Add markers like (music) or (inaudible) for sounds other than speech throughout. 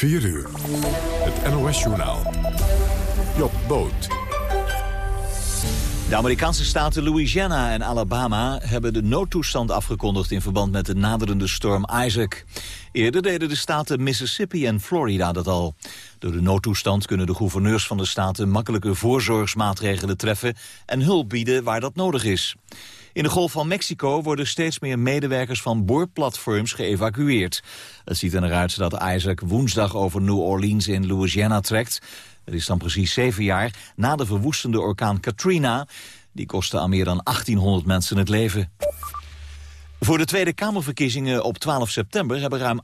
4 uur. Het NOS-journaal. Job Boot. De Amerikaanse staten Louisiana en Alabama hebben de noodtoestand afgekondigd in verband met de naderende storm Isaac. Eerder deden de staten Mississippi en Florida dat al. Door de noodtoestand kunnen de gouverneurs van de staten makkelijke voorzorgsmaatregelen treffen en hulp bieden waar dat nodig is. In de Golf van Mexico worden steeds meer medewerkers van boorplatforms geëvacueerd. Het ziet er naar uit dat Isaac woensdag over New Orleans in Louisiana trekt. Het is dan precies zeven jaar na de verwoestende orkaan Katrina. Die kostte aan meer dan 1800 mensen het leven. Voor de Tweede Kamerverkiezingen op 12 september hebben ruim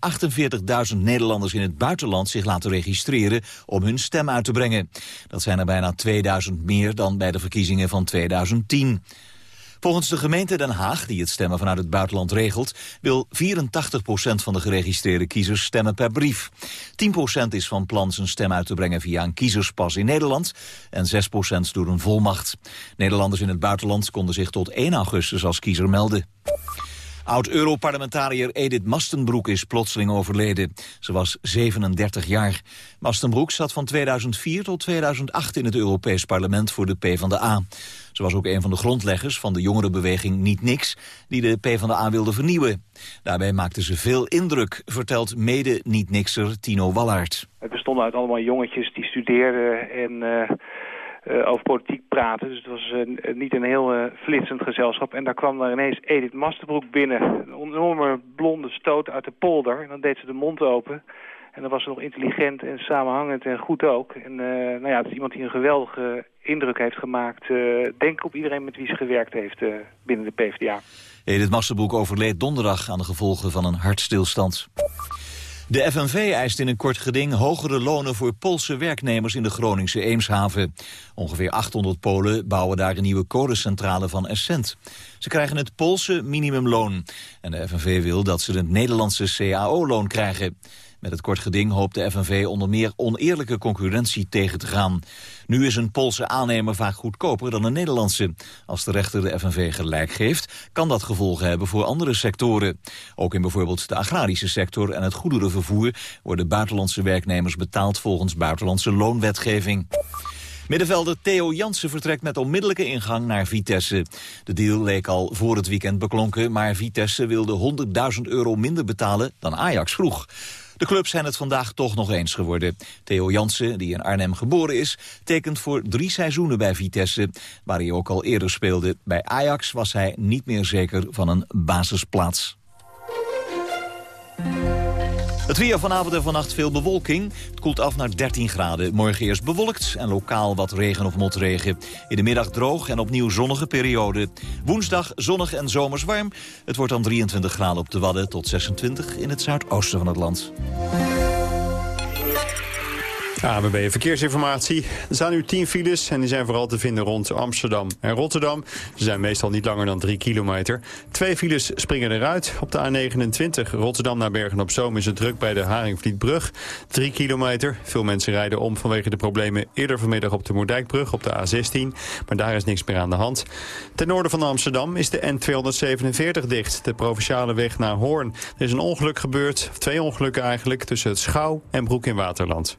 48.000 Nederlanders in het buitenland zich laten registreren om hun stem uit te brengen. Dat zijn er bijna 2000 meer dan bij de verkiezingen van 2010. Volgens de gemeente Den Haag, die het stemmen vanuit het buitenland regelt... wil 84% van de geregistreerde kiezers stemmen per brief. 10% is van plan zijn stem uit te brengen via een kiezerspas in Nederland... en 6% door een volmacht. Nederlanders in het buitenland konden zich tot 1 augustus als kiezer melden. Oud-Europarlementariër Edith Mastenbroek is plotseling overleden. Ze was 37 jaar. Mastenbroek zat van 2004 tot 2008 in het Europees Parlement voor de PvdA. Ze was ook een van de grondleggers van de jongerenbeweging Niet Niks... die de PvdA wilde vernieuwen. Daarbij maakte ze veel indruk, vertelt mede Niet-Nikser Tino Wallaert. Het bestond uit allemaal jongetjes die studeerden en... Uh uh, over politiek praten. Dus het was uh, niet een heel uh, flitsend gezelschap. En daar kwam daar ineens Edith Masterbroek binnen. Een enorme blonde stoot uit de polder. En dan deed ze de mond open. En dan was ze nog intelligent en samenhangend en goed ook. En nou ja, het is iemand die een geweldige indruk heeft gemaakt. denk op iedereen met wie ze gewerkt heeft binnen de PvdA. Edith Masterbroek overleed donderdag aan de gevolgen van een hartstilstand. De FNV eist in een kort geding hogere lonen voor Poolse werknemers in de Groningse Eemshaven. Ongeveer 800 Polen bouwen daar een nieuwe kolencentrale van Essent. Ze krijgen het Poolse minimumloon. En de FNV wil dat ze het Nederlandse CAO-loon krijgen. Met het kort geding hoopt de FNV onder meer oneerlijke concurrentie tegen te gaan. Nu is een Poolse aannemer vaak goedkoper dan een Nederlandse. Als de rechter de FNV gelijk geeft, kan dat gevolgen hebben voor andere sectoren. Ook in bijvoorbeeld de agrarische sector en het goederenvervoer... worden buitenlandse werknemers betaald volgens buitenlandse loonwetgeving. Middenvelder Theo Jansen vertrekt met onmiddellijke ingang naar Vitesse. De deal leek al voor het weekend beklonken, maar Vitesse wilde 100.000 euro minder betalen dan Ajax vroeg. De clubs zijn het vandaag toch nog eens geworden. Theo Jansen, die in Arnhem geboren is, tekent voor drie seizoenen bij Vitesse, waar hij ook al eerder speelde. Bij Ajax was hij niet meer zeker van een basisplaats. Het weer vanavond en vannacht veel bewolking. Het koelt af naar 13 graden. Morgen eerst bewolkt en lokaal wat regen of motregen. In de middag droog en opnieuw zonnige periode. Woensdag zonnig en zomers warm. Het wordt dan 23 graden op de Wadden tot 26 in het zuidoosten van het land. ABB Verkeersinformatie. Er staan nu 10 files en die zijn vooral te vinden rond Amsterdam en Rotterdam. Ze zijn meestal niet langer dan 3 kilometer. Twee files springen eruit. Op de A29 Rotterdam naar Bergen-op-Zoom is het druk bij de Haringvlietbrug. 3 kilometer. Veel mensen rijden om vanwege de problemen eerder vanmiddag op de Moerdijkbrug op de A16. Maar daar is niks meer aan de hand. Ten noorden van Amsterdam is de N247 dicht. De provinciale weg naar Hoorn. Er is een ongeluk gebeurd, twee ongelukken eigenlijk, tussen het Schouw en Broek in Waterland.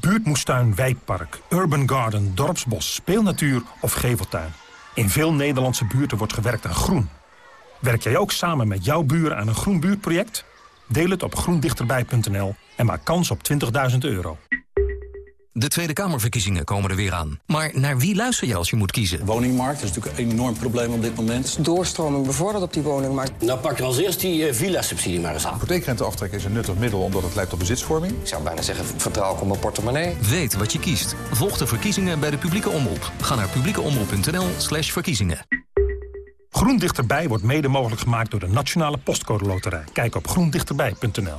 Buurtmoestuin, wijkpark, urban garden, dorpsbos, speelnatuur of geveltuin. In veel Nederlandse buurten wordt gewerkt aan groen. Werk jij ook samen met jouw buren aan een groen buurtproject? Deel het op groendichterbij.nl en maak kans op 20.000 euro. De Tweede Kamerverkiezingen komen er weer aan. Maar naar wie luister je als je moet kiezen? Woningmarkt is natuurlijk een enorm probleem op dit moment. Doorstroming bevorderd op die woningmarkt. Nou pak er als eerst die uh, villa-subsidie maar eens aan. Hypotheekrenteaftrek is een nuttig middel omdat het leidt tot bezitsvorming. Ik zou bijna zeggen, vertrouw ik op mijn portemonnee. Weet wat je kiest. Volg de verkiezingen bij de publieke omroep. Ga naar publiekeomroep.nl slash verkiezingen. Groen Dichterbij wordt mede mogelijk gemaakt door de Nationale Postcode Loterij. Kijk op groendichterbij.nl.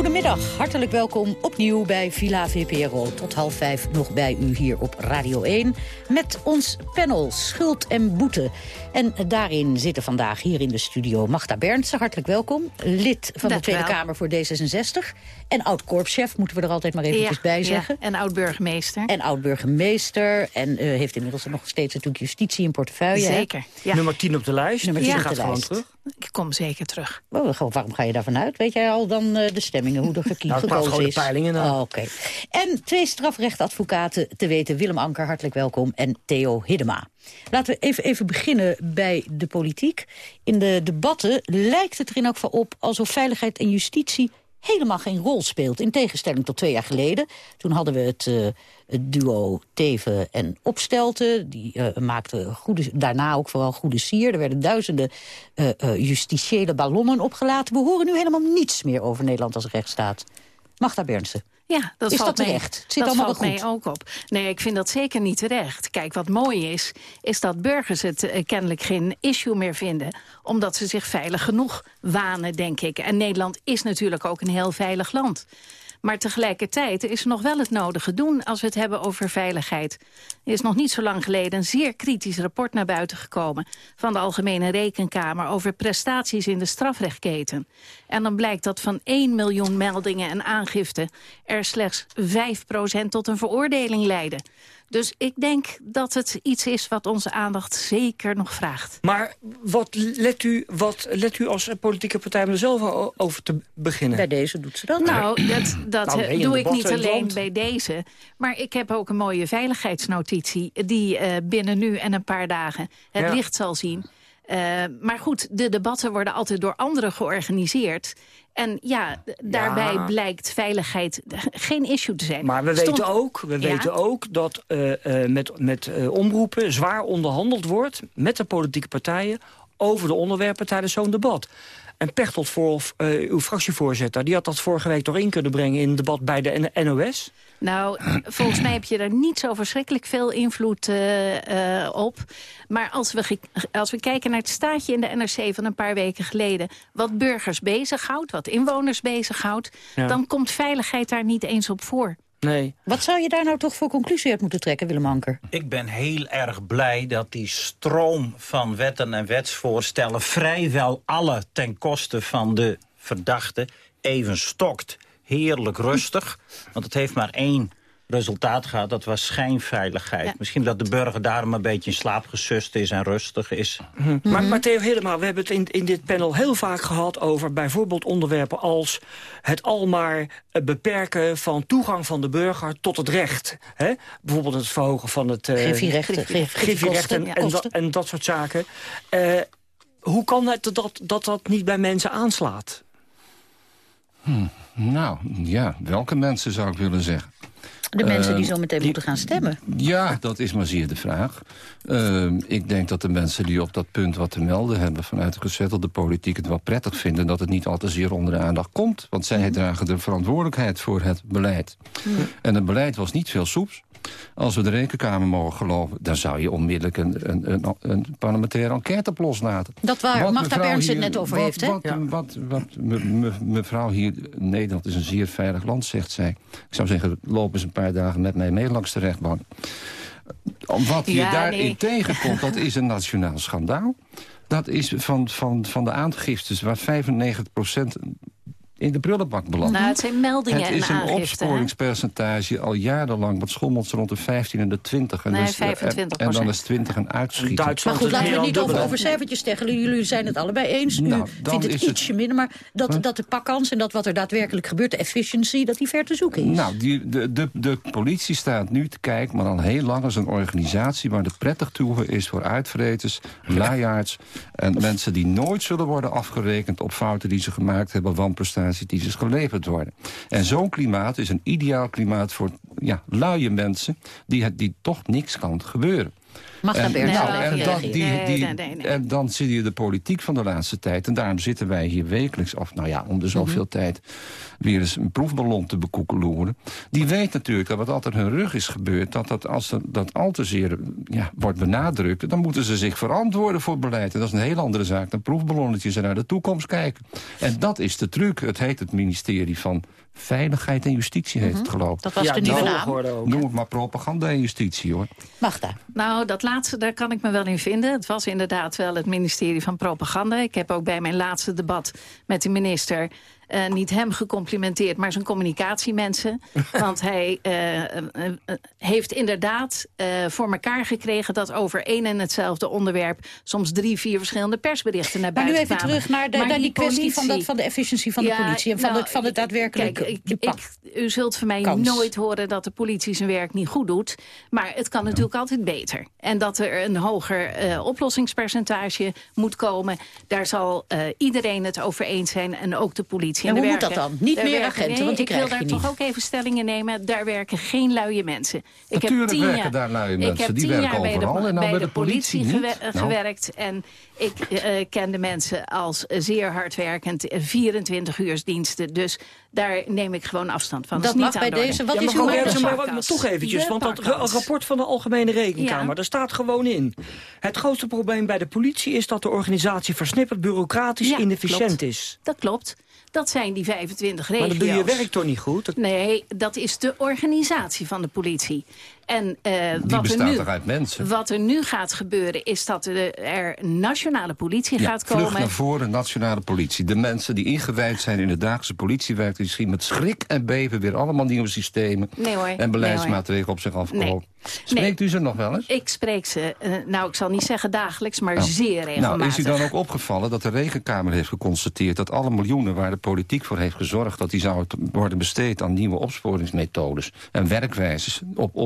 Goedemiddag, hartelijk welkom opnieuw bij Villa VPRO. Tot half vijf nog bij u hier op Radio 1 met ons panel Schuld en Boete. En daarin zitten vandaag hier in de studio Magda Bernsen, hartelijk welkom. Lid van de Tweede Kamer voor D66. En oud-korpschef, moeten we er altijd maar eventjes ja, bij zeggen. Ja, en oud-burgemeester. En oud-burgemeester. En uh, heeft inmiddels nog steeds natuurlijk justitie in portefeuille. Zeker, ja. Nummer 10 op de lijst. Nummer 10 ja. gaat gewoon terug. Ik kom zeker terug. Oh, waarom ga je daarvan uit? Weet jij al dan uh, de hoe er (laughs) gekiet nou, gekozen gewoon is? de peilingen na. Oh, Oké. Okay. En twee strafrechtadvocaten te weten. Willem Anker, hartelijk welkom. En Theo Hiddema. Laten we even, even beginnen bij de politiek. In de debatten lijkt het er in elk geval op alsof veiligheid en justitie helemaal geen rol speelt. In tegenstelling tot twee jaar geleden. Toen hadden we het, uh, het duo Teven en Opstelten. Die uh, maakten goede, daarna ook vooral goede sier. Er werden duizenden uh, justitiële ballonnen opgelaten. We horen nu helemaal niets meer over Nederland als rechtsstaat. Magda Bernsen. Ja, dat is valt dat mee. terecht? Het zit dat allemaal valt wel goed. mij ook op. Nee, ik vind dat zeker niet terecht. Kijk, wat mooi is, is dat burgers het uh, kennelijk geen issue meer vinden. Omdat ze zich veilig genoeg wanen, denk ik. En Nederland is natuurlijk ook een heel veilig land. Maar tegelijkertijd is er nog wel het nodige doen als we het hebben over veiligheid. Er is nog niet zo lang geleden een zeer kritisch rapport naar buiten gekomen... van de Algemene Rekenkamer over prestaties in de strafrechtketen. En dan blijkt dat van 1 miljoen meldingen en aangiften... er slechts 5% tot een veroordeling leiden. Dus ik denk dat het iets is wat onze aandacht zeker nog vraagt. Maar wat let u, wat let u als politieke partij om er zelf over te beginnen? Bij deze doet ze dat. Nou, dat, dat Nou, nee, doe ik niet alleen bij deze. Maar ik heb ook een mooie veiligheidsnotitie... die uh, binnen nu en een paar dagen het Ja. licht zal zien. Uh, maar goed, de debatten worden altijd door anderen georganiseerd. En ja, daarbij Ja. blijkt veiligheid (laughs) geen issue te zijn. Maar we Stond- weten ook, we Ja? weten ook dat uh, uh, met, met uh, omroepen zwaar onderhandeld wordt... met de politieke partijen over de onderwerpen tijdens zo'n debat. En Pechtold, voor, uh, uw fractievoorzitter, die had dat vorige week toch in kunnen brengen... in een debat bij de NOS? Nou, volgens mij heb je daar niet zo verschrikkelijk veel invloed uh, uh, op. Maar als we, als we kijken naar het staatje in de NRC van een paar weken geleden... wat burgers bezighoudt, wat inwoners bezighoudt... Ja. dan komt veiligheid daar niet eens op voor. Nee. Wat zou je daar nou toch voor conclusie uit moeten trekken, Willem Anker? Ik ben heel erg blij dat die stroom van wetten en wetsvoorstellen... vrijwel alle ten koste van de verdachte even stokt. Heerlijk rustig, want het heeft maar één resultaat gehad. Dat was schijnveiligheid. Ja. Misschien dat de burger daarom een beetje in slaap gesust is en rustig is. Hm. Maar, maar Theo Hiddema, we hebben het in, in dit panel heel vaak gehad... over bijvoorbeeld onderwerpen als het almaar eh, beperken... van toegang van de burger tot het recht. Hè? Bijvoorbeeld het verhogen van het... eh, Griffierechten, griffierechten en, ja, en dat soort zaken. Eh, hoe kan het dat, dat dat niet bij mensen aanslaat? Hm, nou, ja, welke mensen zou ik willen zeggen? De mensen die Uh, zo meteen die- moeten gaan stemmen. Ja, dat is maar zeer de vraag. Uh, ik denk dat de mensen die op dat punt wat te melden hebben... vanuit de gezettelde politiek het wel prettig vinden... dat het niet al te zeer onder de aandacht komt. Want zij dragen de verantwoordelijkheid voor het beleid. En het beleid was niet veel soeps. Als we de rekenkamer mogen geloven... dan zou je onmiddellijk een, een, een, een parlementaire enquête op loslaten. Dat waar, Magda hier- het net over wat, heeft, hè? Wat, wat, wat, me- me- mevrouw hier, Nederland is een zeer veilig land, zegt zij. Ik zou zeggen, loop eens een paar dagen met mij mee langs de rechtbank. Wat je Ja, daarin nee. tegenkomt, dat is een nationaal schandaal. Dat is van, van, van de aangiftes waar 95 in de prullenbak belandt. Nou, het zijn meldingen Het is en een aangiften. hè? opsporingspercentage al jarenlang... wat schommelt ze rond de 15 en de 20. En, Nee, dus, eh, 25 en dan is 20 een uitschieten. Maar goed, is laten we niet over, over cijfertjes steggelen. Jullie zijn het allebei eens. U Nou, vindt het is het- ietsje minder. Maar dat, dat de pakkans en dat wat er daadwerkelijk gebeurt, de efficiency, dat die ver te zoeken is. Nou, die, de, de, de politie staat nu te kijken, maar al heel lang als een organisatie... waar de prettig toe is voor uitvreters, luiaards... en mensen die nooit zullen worden afgerekend op fouten die ze gemaakt hebben... wanprestaties ze geleverd worden. En zo'n klimaat is een ideaal klimaat voor ja, luie mensen... Die, die toch niks kan gebeuren. Magda En- nou, en, dan, reageren. die, Nee, die, nee, nee, nee. en dan zie je de politiek van de laatste tijd. En daarom zitten wij hier wekelijks, of nou ja, om de zoveel Mhm. tijd... weer eens een proefballon te bekoekeloeren. Die weet natuurlijk dat wat altijd hun rug is gebeurd... dat, dat als dat, dat al te zeer ja, wordt benadrukt... dan moeten ze zich verantwoorden voor beleid. En dat is een heel andere zaak dan proefballonnetjes en naar de toekomst kijken. En dat is de truc. Het heet het ministerie van Veiligheid en Justitie, heet het geloof. Dat was de nieuwe naam. Noem het maar propaganda en justitie, hoor. Magda. Nou, dat laatste, daar kan ik me wel in vinden. Het was inderdaad wel het ministerie van Propaganda. Ik heb ook bij mijn laatste debat met de minister... eh, niet hem gecomplimenteerd, maar zijn communicatiemensen. (laughs) Want hij eh, eh, heeft inderdaad eh, voor elkaar gekregen... dat over één en hetzelfde onderwerp... soms drie, vier verschillende persberichten naar Maar nu buiten even kwamen. terug naar, de, naar die kwestie van, dat, politie- van de efficiëntie van de Ja, politie... en van, nou, het, van het Kijk, de ik, u zult van mij Kans. nooit horen dat de politie zijn werk niet goed doet. Maar het kan natuurlijk altijd beter. En dat er een hoger eh, oplossingspercentage moet komen... daar zal eh, iedereen het over eens zijn en ook de politie. En er hoe moet dat dan? Niet daar meer werken- agenten, nee, want die ik wil daar toch niet. ook even stellingen nemen. Daar werken geen luie mensen. Ik Natuurlijk tien werken jaar, daar luie Ik mensen. heb Die tien werken jaar bij de, overal en nou bij de de politie Nou. gewerkt. En ik eh, ken de mensen als zeer hardwerkend. eh, 24 uur diensten. Dus daar neem ik gewoon afstand van. Dat is niet mag bij aan de orde. deze. Wat ja, is uw maar, pakkas? maar toch eventjes, want dat rapport van de Algemene Rekenkamer, Ja. daar staat gewoon in. Het grootste probleem bij de politie is dat de organisatie versnipperd, bureaucratisch, Ja, inefficiënt klopt. is. Dat klopt. Dat zijn die 25 Maar regio's. dan doe je je werk toch niet goed? Dat- Nee, dat is de organisatie van de politie. En Die wat, er nu, wat er nu gaat gebeuren is dat er, er nationale politie Ja, gaat vlug komen. naar voren, nationale politie. De mensen die ingewijd zijn in de dagelijkse politiewerk... die zien met schrik en beven weer allemaal nieuwe systemen... Nee hoor, en beleidsmaatregelen op zich afkomen. Nee. Spreekt u ze nog wel eens? Ik spreek ze, eh, nou ik zal niet zeggen dagelijks, maar Nou, zeer regelmatig. Nou, is u dan ook opgevallen dat de Rekenkamer heeft geconstateerd... dat alle miljoenen waar de politiek voor heeft gezorgd... dat die zouden worden besteed aan nieuwe opsporingsmethodes... en werkwijzes op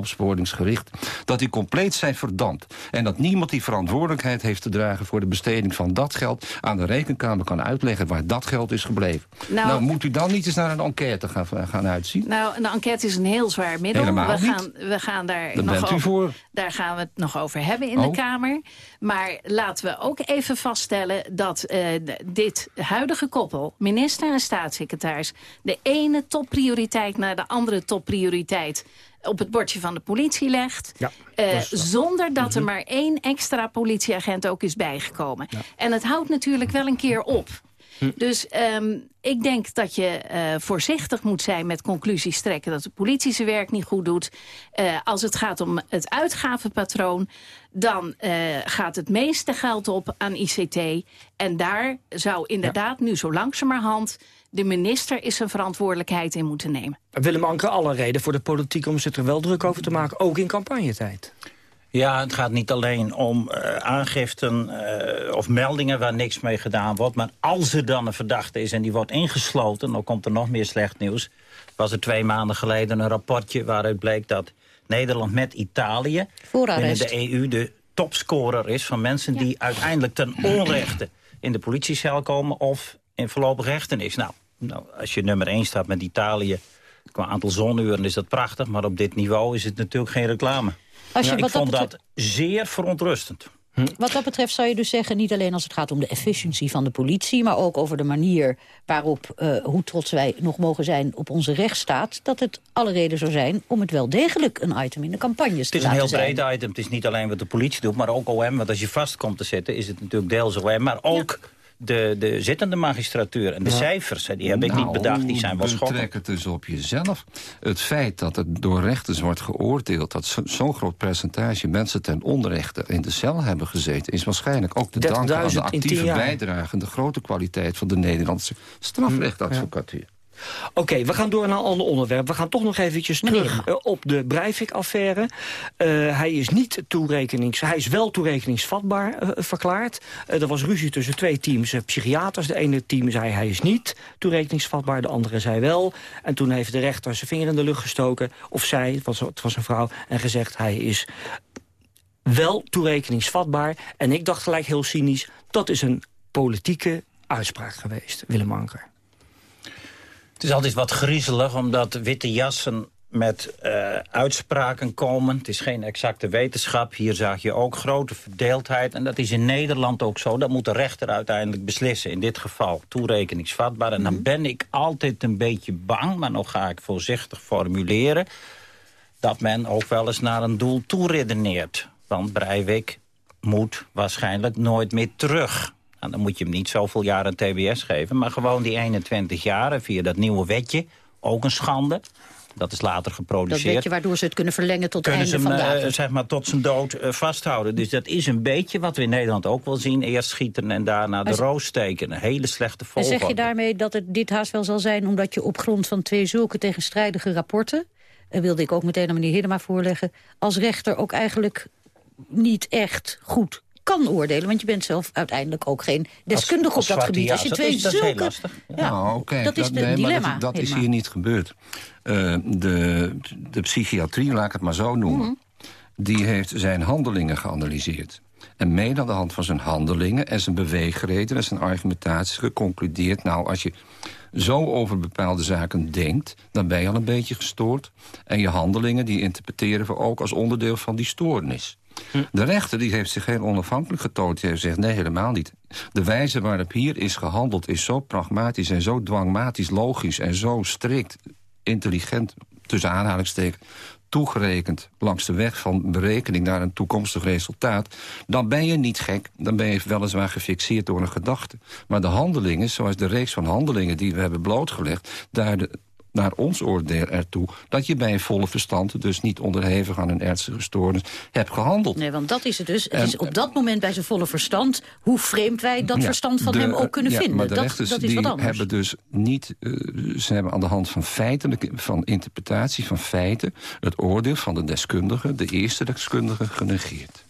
dat die compleet zijn verdampt. En dat niemand die verantwoordelijkheid heeft te dragen... voor de besteding van dat geld aan de Rekenkamer kan uitleggen... waar dat geld is gebleven. Nou- Nou, moet u dan niet eens naar een enquête gaan, gaan uitzien? Nou, een enquête is een heel zwaar middel. Helemaal we, niet. gaan, we gaan daar Daar nog bent u over, voor. Daar gaan we het nog over hebben in Oh. de Kamer. Maar laten we ook even vaststellen dat eh, dit huidige koppel... minister en staatssecretaris... de ene topprioriteit naar de andere topprioriteit... op het bordje van de politie legt. Ja, eh, dat zonder dat Mhm. er maar één extra politieagent ook is bijgekomen. En het houdt natuurlijk wel een keer op. Hm. Dus ehm, ik denk dat je eh, voorzichtig moet zijn met conclusies trekken... dat de politie zijn werk niet goed doet. Eh, als het gaat om het uitgavenpatroon... dan eh, gaat het meeste geld op aan ICT. En daar zou inderdaad nu zo langzamerhand... de minister is zijn verantwoordelijkheid in moeten nemen. Willem Anker, alle reden voor de politiek om zich er wel druk over te maken, ook in campagnetijd. Ja, het gaat niet alleen om eh, aangiften eh, of meldingen waar niks mee gedaan wordt. Maar als er dan een verdachte is en die wordt ingesloten, dan komt er nog meer slecht nieuws. Was er twee maanden geleden een rapportje waaruit bleek dat Nederland met Italië binnen de EU de topscorer is van mensen die uiteindelijk ten onrechte in de politiecel komen of in voorlopige hechtenis. Nou, nou, als je nummer 1 staat met Italië qua aantal zonuren is dat prachtig, maar op dit niveau is het natuurlijk geen reclame. Als je ik wat vond betreft- dat zeer verontrustend. Wat dat betreft zou je dus zeggen, niet alleen als het gaat om de efficiëntie van de politie... maar ook over de manier waarop, eh, hoe trots wij nog mogen zijn op onze rechtsstaat... dat het alle reden zou zijn om het wel degelijk een item in de campagnes Het te is een laten heel zijn. breed item. Het is niet alleen wat de politie doet, maar ook OM. Want als je vast komt te zitten, is het natuurlijk deels OM. Maar ook de, de zittende magistratuur. En de Ja. cijfers, die heb ik niet Nou, bedacht, die zijn wel schokkend. Betrek het dus op jezelf. Het feit dat er door rechters wordt geoordeeld... dat zo- zo'n groot percentage mensen ten onrechte in de cel hebben gezeten... is waarschijnlijk ook te danken aan 30.000 de in 10 actieve bijdrage... en de grote kwaliteit van de Nederlandse strafrechtadvocatuur. Oké, we gaan door naar een ander onderwerp. We gaan toch nog eventjes terug eh, op de Breivik-affaire. Eh, hij is niet toerekenings... Hij is wel toerekeningsvatbaar eh, verklaard. Er was ruzie tussen twee teams psychiaters. De ene team zei hij is niet toerekeningsvatbaar, de andere zei wel. En toen heeft de rechter zijn vinger in de lucht gestoken. Of zij, het was, het was een vrouw, en gezegd hij is wel toerekeningsvatbaar. En ik dacht gelijk heel cynisch, dat is een politieke uitspraak geweest, Willem Anker. Het is altijd wat griezelig, omdat witte jassen met eh, uitspraken komen. Het is geen exacte wetenschap. Hier zag je ook grote verdeeldheid. En dat is in Nederland ook zo. Dat moet de rechter uiteindelijk beslissen. In dit geval toerekeningsvatbaar. En dan Mhm. ben ik altijd een beetje bang, maar nog ga ik voorzichtig formuleren... dat men ook wel eens naar een doel toeredeneert. Want Breivik moet waarschijnlijk nooit meer terug. En dan moet je hem niet zoveel jaar een TBS geven... maar gewoon die 21 jaar en via dat nieuwe wetje, ook een schande... Dat is later Dat geproduceerd. weet je waardoor ze het kunnen verlengen tot het kunnen einde ze van hem de eh, avond. zeg maar, tot zijn dood eh, vasthouden. Dus dat is een beetje wat we in Nederland ook wel zien. Eerst schieten en daarna de roos steken. Een hele slechte En volgorde. zeg je daarmee dat het dit haast wel zal zijn... omdat je op grond van twee zulke tegenstrijdige rapporten... en wilde ik ook meteen aan meneer Hiddema voorleggen... als rechter ook eigenlijk niet echt goed kan oordelen. Want je bent zelf uiteindelijk ook geen deskundige als op dat gebied. Als je twee dat is- dat zulke... Ja, Nou, oké, dat is het nee, maar dilemma. Dat, dat is hier niet gebeurd. Eh, de, de psychiatrie, laat ik het maar zo noemen... Mhm. die heeft zijn handelingen geanalyseerd. En mede aan de hand van zijn handelingen en zijn beweegreden... en zijn argumentaties geconcludeerd... nou, als je zo over bepaalde zaken denkt... dan ben je al een beetje gestoord. En je handelingen die interpreteren we ook als onderdeel van die stoornis. De rechter die heeft zich heel onafhankelijk getoond. Die heeft gezegd, nee, helemaal niet. De wijze waarop hier is gehandeld is zo pragmatisch... en zo dwangmatisch logisch en zo strikt intelligent... tussen aanhalingstekens toegerekend langs de weg van berekening naar een toekomstig resultaat... dan ben je niet gek, dan ben je weliswaar gefixeerd door een gedachte. Maar de handelingen, zoals de reeks van handelingen die we hebben blootgelegd... de, naar ons oordeel ertoe dat je bij een volle verstand... dus niet onderhevig aan een ernstige stoornis, hebt gehandeld. Nee, want dat is het dus. Het En- is op dat moment bij zijn volle verstand... hoe vreemd wij dat Ja, verstand van de- hem ook kunnen ja, vinden. Maar de dat, rechters dat is die wat anders. hebben dus niet... eh, ze hebben aan de hand van feitelijke, van interpretatie van feiten... het oordeel van de deskundige, de eerste deskundige, genegeerd.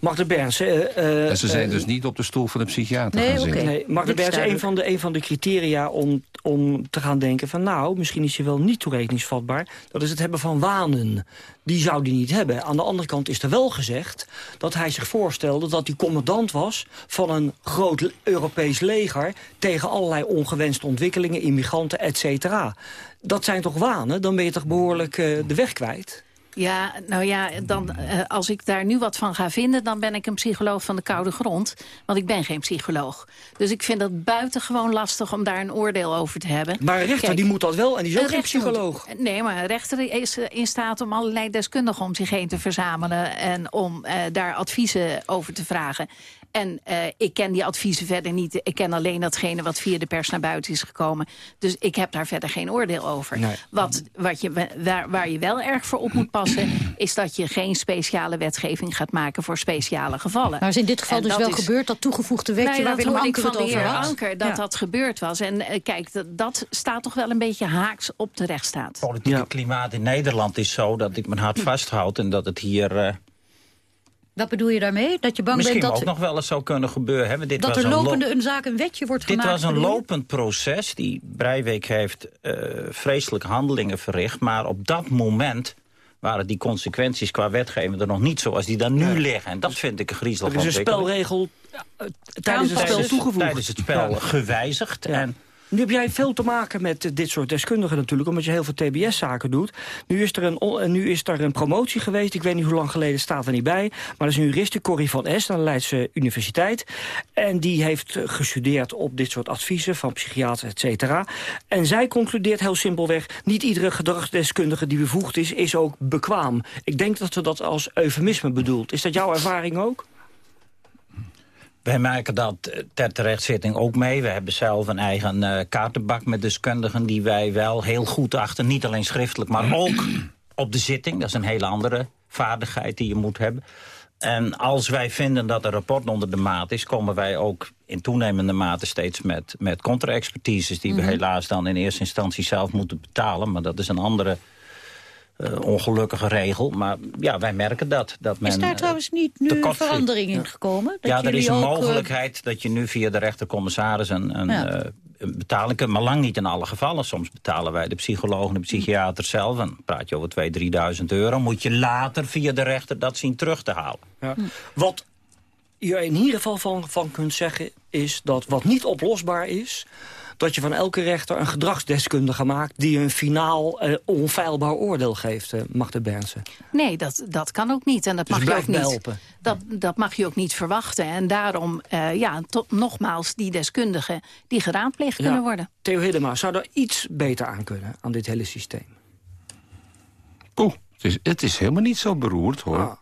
Magde Berns... eh, eh, en ze zijn eh, dus niet op de stoel van de psychiater gaan zitten. Nee, Magde Berns, een van, de, een van de criteria om, om te gaan denken van... nou, misschien is hij wel niet toerekeningsvatbaar. Dat is het hebben van wanen. Die zou hij niet hebben. Aan de andere kant is er wel gezegd dat hij zich voorstelde... dat hij commandant was van een groot Europees leger... tegen allerlei ongewenste ontwikkelingen, immigranten, et cetera. Dat zijn toch wanen? Dan ben je toch behoorlijk eh, de weg kwijt? Ja, nou ja, dan, eh, als ik daar nu wat van ga vinden... dan ben ik een psycholoog van de koude grond. Want ik ben geen psycholoog. Dus ik vind het buitengewoon lastig om daar een oordeel over te hebben. Maar een rechter Kijk, die moet dat wel en die is ook een geen moet- psycholoog. nee, maar een rechter is eh, in staat om allerlei deskundigen om zich heen te verzamelen... en om eh, daar adviezen over te vragen. En eh, ik ken die adviezen verder niet. Ik ken alleen datgene wat via de pers naar buiten is gekomen. Dus ik heb daar verder geen oordeel over. Nee. Wat, wat je, waar, waar je wel erg voor op moet passen... is dat je geen speciale wetgeving gaat maken voor speciale gevallen. Maar is in dit geval En dus wel is- gebeurd, dat toegevoegde wetje Nee, waar dat Willem Anker van het over had? Anker dat Ja. dat gebeurd was. En eh, kijk, dat, dat staat toch wel een beetje haaks op de rechtsstaat. Het politieke klimaat in Nederland is zo dat ik mijn hart vasthoud... en dat het hier eh, Wat bedoel je daarmee? Dat je bang misschien bent ook dat, nog wel eens zou kunnen gebeuren. Hè? Dit dat was er een lo- lopende een zaak een wetje wordt Dit gemaakt? was een lopend proces. Die Breivik heeft eh, vreselijke handelingen verricht. Maar op dat moment waren die consequenties qua wetgeving er nog niet zoals die daar nu liggen. En dat vind ik een griezelige Er is een spelregel eh, tijdens het spel toegevoegd. Tijdens het spel Ja. gewijzigd. En Nu heb jij veel te maken met dit soort deskundigen natuurlijk... omdat je heel veel TBS-zaken doet. Nu is, er een, nu is er een promotie geweest. Ik weet niet hoe lang geleden, staat er niet bij. Maar er is een juriste, Corrie van S. aan de Leidse Universiteit. En die heeft gestudeerd op dit soort adviezen... van psychiaters, et cetera. En zij concludeert heel simpelweg... niet iedere gedragsdeskundige die bevoegd is, is ook bekwaam. Ik denk dat ze dat als eufemisme bedoelt. Is dat jouw ervaring ook? Wij maken dat ter terechtzitting ook mee. We hebben zelf een eigen eh, kaartenbak met deskundigen... die wij wel heel goed achter. Niet alleen schriftelijk, maar ook op de zitting. Dat is een hele andere vaardigheid die je moet hebben. En als wij vinden dat een rapport onder de maat is... komen wij ook in toenemende mate steeds met, met contra-expertises... die we helaas dan in eerste instantie zelf moeten betalen. Maar dat is een andere eh, ongelukkige regel. Maar ja, wij merken dat. dat men, Is daar eh, trouwens niet nu verandering in gekomen? Dat ja, er is een eh, mogelijkheid dat je nu via de rechtercommissaris een, een, Ja. eh, een betaling kunt, maar lang niet in alle gevallen. Soms betalen wij de psycholoog en de psychiater zelf. En praat je over 2.000, 3.000 euro. Moet je later via de rechter dat zien terug te halen. Ja. Wat je in ieder geval van, van kunt zeggen is dat wat niet oplosbaar is... dat je van elke rechter een gedragsdeskundige maakt... die een finaal uh, onfeilbaar oordeel geeft, uh, Magde Bernsen. Nee, dat, dat kan ook niet. En dat dus mag je ook niet. Helpen. Dat, dat mag je ook niet verwachten. En daarom, uh, ja, tot, nogmaals, die deskundigen die geraadpleegd ja. kunnen worden. Theo Hiddema, zou er iets beter aan kunnen, aan dit hele systeem? Oeh, het is, het is helemaal niet zo beroerd, hoor. Ah.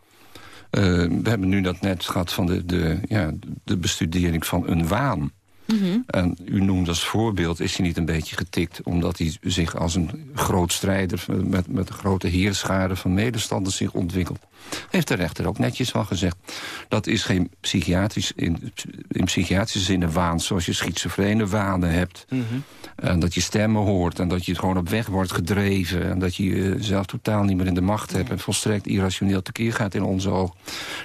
Uh, we hebben nu dat net gehad van de, de, ja, de bestudering van een waan. -hmm. En u noemt als voorbeeld, is hij niet een beetje getikt... omdat hij zich als een groot strijder met, met een grote heerschade van medestanders zich ontwikkelt. Heeft de rechter ook netjes van gezegd. Dat is geen psychiatrisch, in, in psychiatrische zin een waan... zoals je schizofrene wanen hebt. Mm -hmm. En dat je stemmen hoort en dat je gewoon op weg wordt gedreven... en dat je jezelf totaal niet meer in de macht hebt... en volstrekt irrationeel tekeer gaat in onze oog.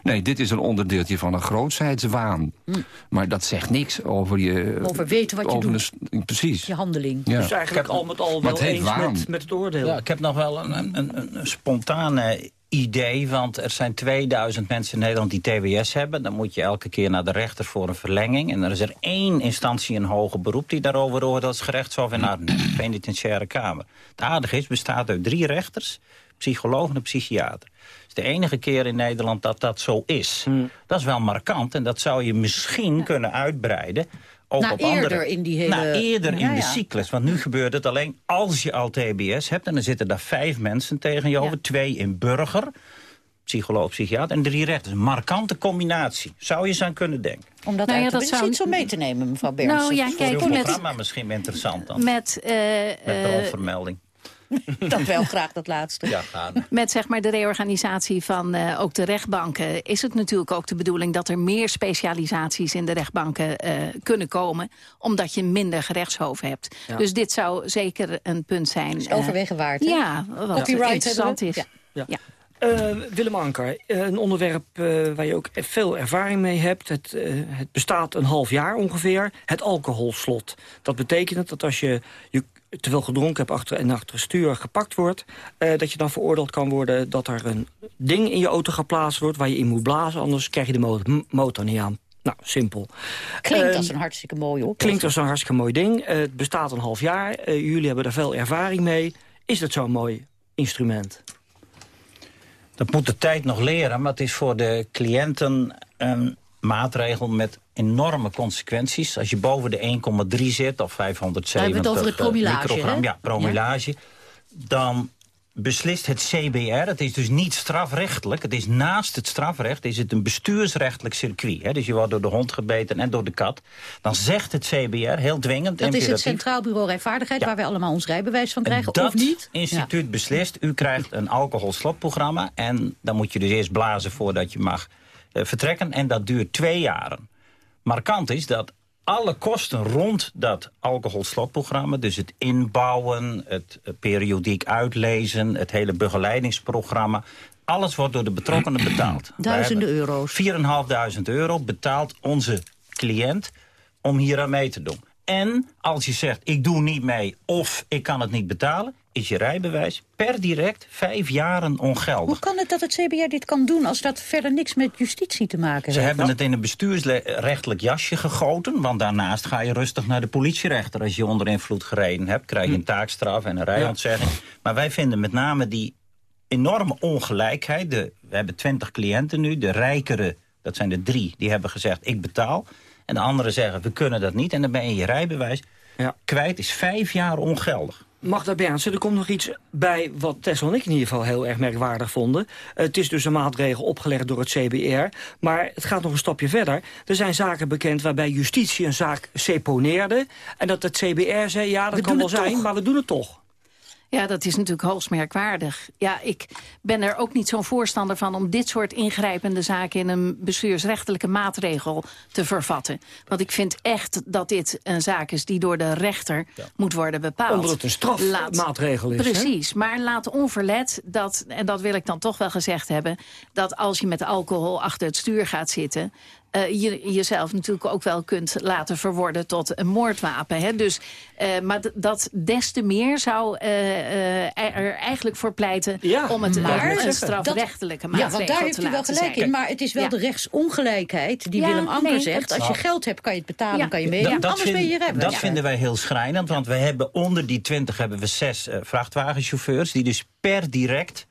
Nee, dit is een onderdeeltje van een grootsheidswaan. Mm. Maar dat zegt niks over je... Over weten wat je doet. Een, precies. Je handeling. Ja. Dus eigenlijk al met al wel eens met, met het oordeel. Ja, ik heb nog wel een, een, een, een spontane idee, want er zijn 2000 mensen in Nederland die TBS hebben. Dan moet je elke keer naar de rechter voor een verlenging. En er is er één instantie in hoger beroep die daarover oordeelt. Dat is gerechtshof in Arnhem, de penitentiaire kamer. Het aardige is, bestaat uit drie rechters, psycholoog en een psychiater. Het is de enige keer in Nederland dat dat zo is. Hmm. Dat is wel markant en dat zou je misschien kunnen uitbreiden ook nou, op eerder andere, in die hele... Nou, eerder ja, in de cyclus. Want nu gebeurt het alleen als je al TBS hebt... en dan zitten daar vijf mensen tegen je over. Ja. Twee in burger, psycholoog, psychiater... en drie rechters. Een markante combinatie. Zou je eens aan kunnen denken. Om dat Nou ja, uit te dat dat zou- iets om mee te nemen, mevrouw Berns. Nou ja, Voor kijk, uw met, programma misschien interessant dan. met, eh, Met eh, bronvermelding. (laughs) Dat wel graag, dat laatste. Ja, gaan. met zeg maar de reorganisatie van eh, ook de rechtbanken... is het natuurlijk ook de bedoeling dat er meer specialisaties in de rechtbanken eh, kunnen komen. Omdat je minder gerechtshoven hebt. Ja. Dus dit zou zeker een punt zijn. Is eh, overwegen waard, hè? ja, wat Copyright interessant is. Ja. Ja. Eh, Willem Anker, een onderwerp eh, waar je ook veel ervaring mee hebt. Het, eh, het bestaat een half jaar ongeveer. Het alcoholslot. Dat betekent dat als je, je te veel gedronken hebt achter, en achter het stuur gepakt wordt... eh, dat je dan veroordeeld kan worden dat er een ding in je auto geplaatst wordt... waar je in moet blazen, anders krijg je de motor, niet aan. Nou, simpel. Klinkt Eh, als een hartstikke mooie oplossing. Klinkt als een hartstikke mooi ding. Eh, het bestaat een half jaar. Eh, jullie hebben er veel ervaring mee. Is dat zo'n mooi instrument? Dat moet de tijd nog leren, maar het is voor de cliënten een maatregel met enorme consequenties. Als je boven de 1,3 zit of 570 Dan hebben we het over het eh, promillage, microgram, ja, promillage, dan beslist het CBR, het is dus niet strafrechtelijk, het is naast het strafrecht, is het een bestuursrechtelijk circuit. Hè? Dus je wordt door de hond gebeten en door de kat. Dan zegt het CBR, heel dwingend, Dat is het Centraal Bureau Rijvaardigheid... waar wij allemaal ons rijbewijs van krijgen, dat of niet? instituut beslist, u krijgt een alcoholslotprogramma... en dan moet je dus eerst blazen voordat je mag eh, vertrekken. En dat duurt twee jaren. Markant is dat alle kosten rond dat alcoholslotprogramma... dus het inbouwen, het periodiek uitlezen, het hele begeleidingsprogramma... alles wordt door de betrokkenen betaald. Duizenden euro's. 4.500 euro betaalt onze cliënt om hier aan mee te doen. En als je zegt, ik doe niet mee of ik kan het niet betalen... is je rijbewijs per direct vijf jaren ongeldig. Hoe kan het dat het CBR dit kan doen als dat verder niks met justitie te maken Ze heeft? hebben het in een bestuursrechtelijk jasje gegoten... want daarnaast ga je rustig naar de politierechter. Als je onder invloed gereden hebt, krijg je een taakstraf en een rijontzegging. Maar wij vinden met name die enorme ongelijkheid... De, we hebben twintig cliënten nu, de rijkere, dat zijn er drie... die hebben gezegd, ik betaal. En de anderen zeggen, we kunnen dat niet. En dan ben je je rijbewijs Ja. kwijt, is vijf jaar ongeldig. Magda Bernsen, er komt nog iets bij wat Tessel en ik in ieder geval heel erg merkwaardig vonden. Het is dus een maatregel opgelegd door het CBR. Maar het gaat nog een stapje verder. Er zijn zaken bekend waarbij justitie een zaak seponeerde. En dat het CBR zei, ja, dat We kan wel zijn, toch. maar we doen het toch. Ja, dat is natuurlijk hoogst merkwaardig. Ja, ik ben er ook niet zo'n voorstander van om dit soort ingrijpende zaken in een bestuursrechtelijke maatregel te vervatten. Want ik vind echt dat dit een zaak is die door de rechter moet worden bepaald. Omdat het een strafmaatregel is, hè? Precies, maar laat onverlet dat, en dat wil ik dan toch wel gezegd hebben, dat als je met alcohol achter het stuur gaat zitten, eh, je jezelf natuurlijk ook wel kunt laten verworden tot een moordwapen. Hè? Dus, eh, maar dat des te meer zou eh, er eigenlijk voor pleiten om het maar, een strafrechtelijke maatregel Ja, want daar heeft u wel gelijk in. Maar het is wel de rechtsongelijkheid die Willem Anker zegt. Als je geld hebt, kan je het betalen, kan je meedoen. Anders vind, ben je remmen. Dat vinden wij heel schrijnend, want we hebben onder die 20 hebben we zes vrachtwagenchauffeurs... die dus per direct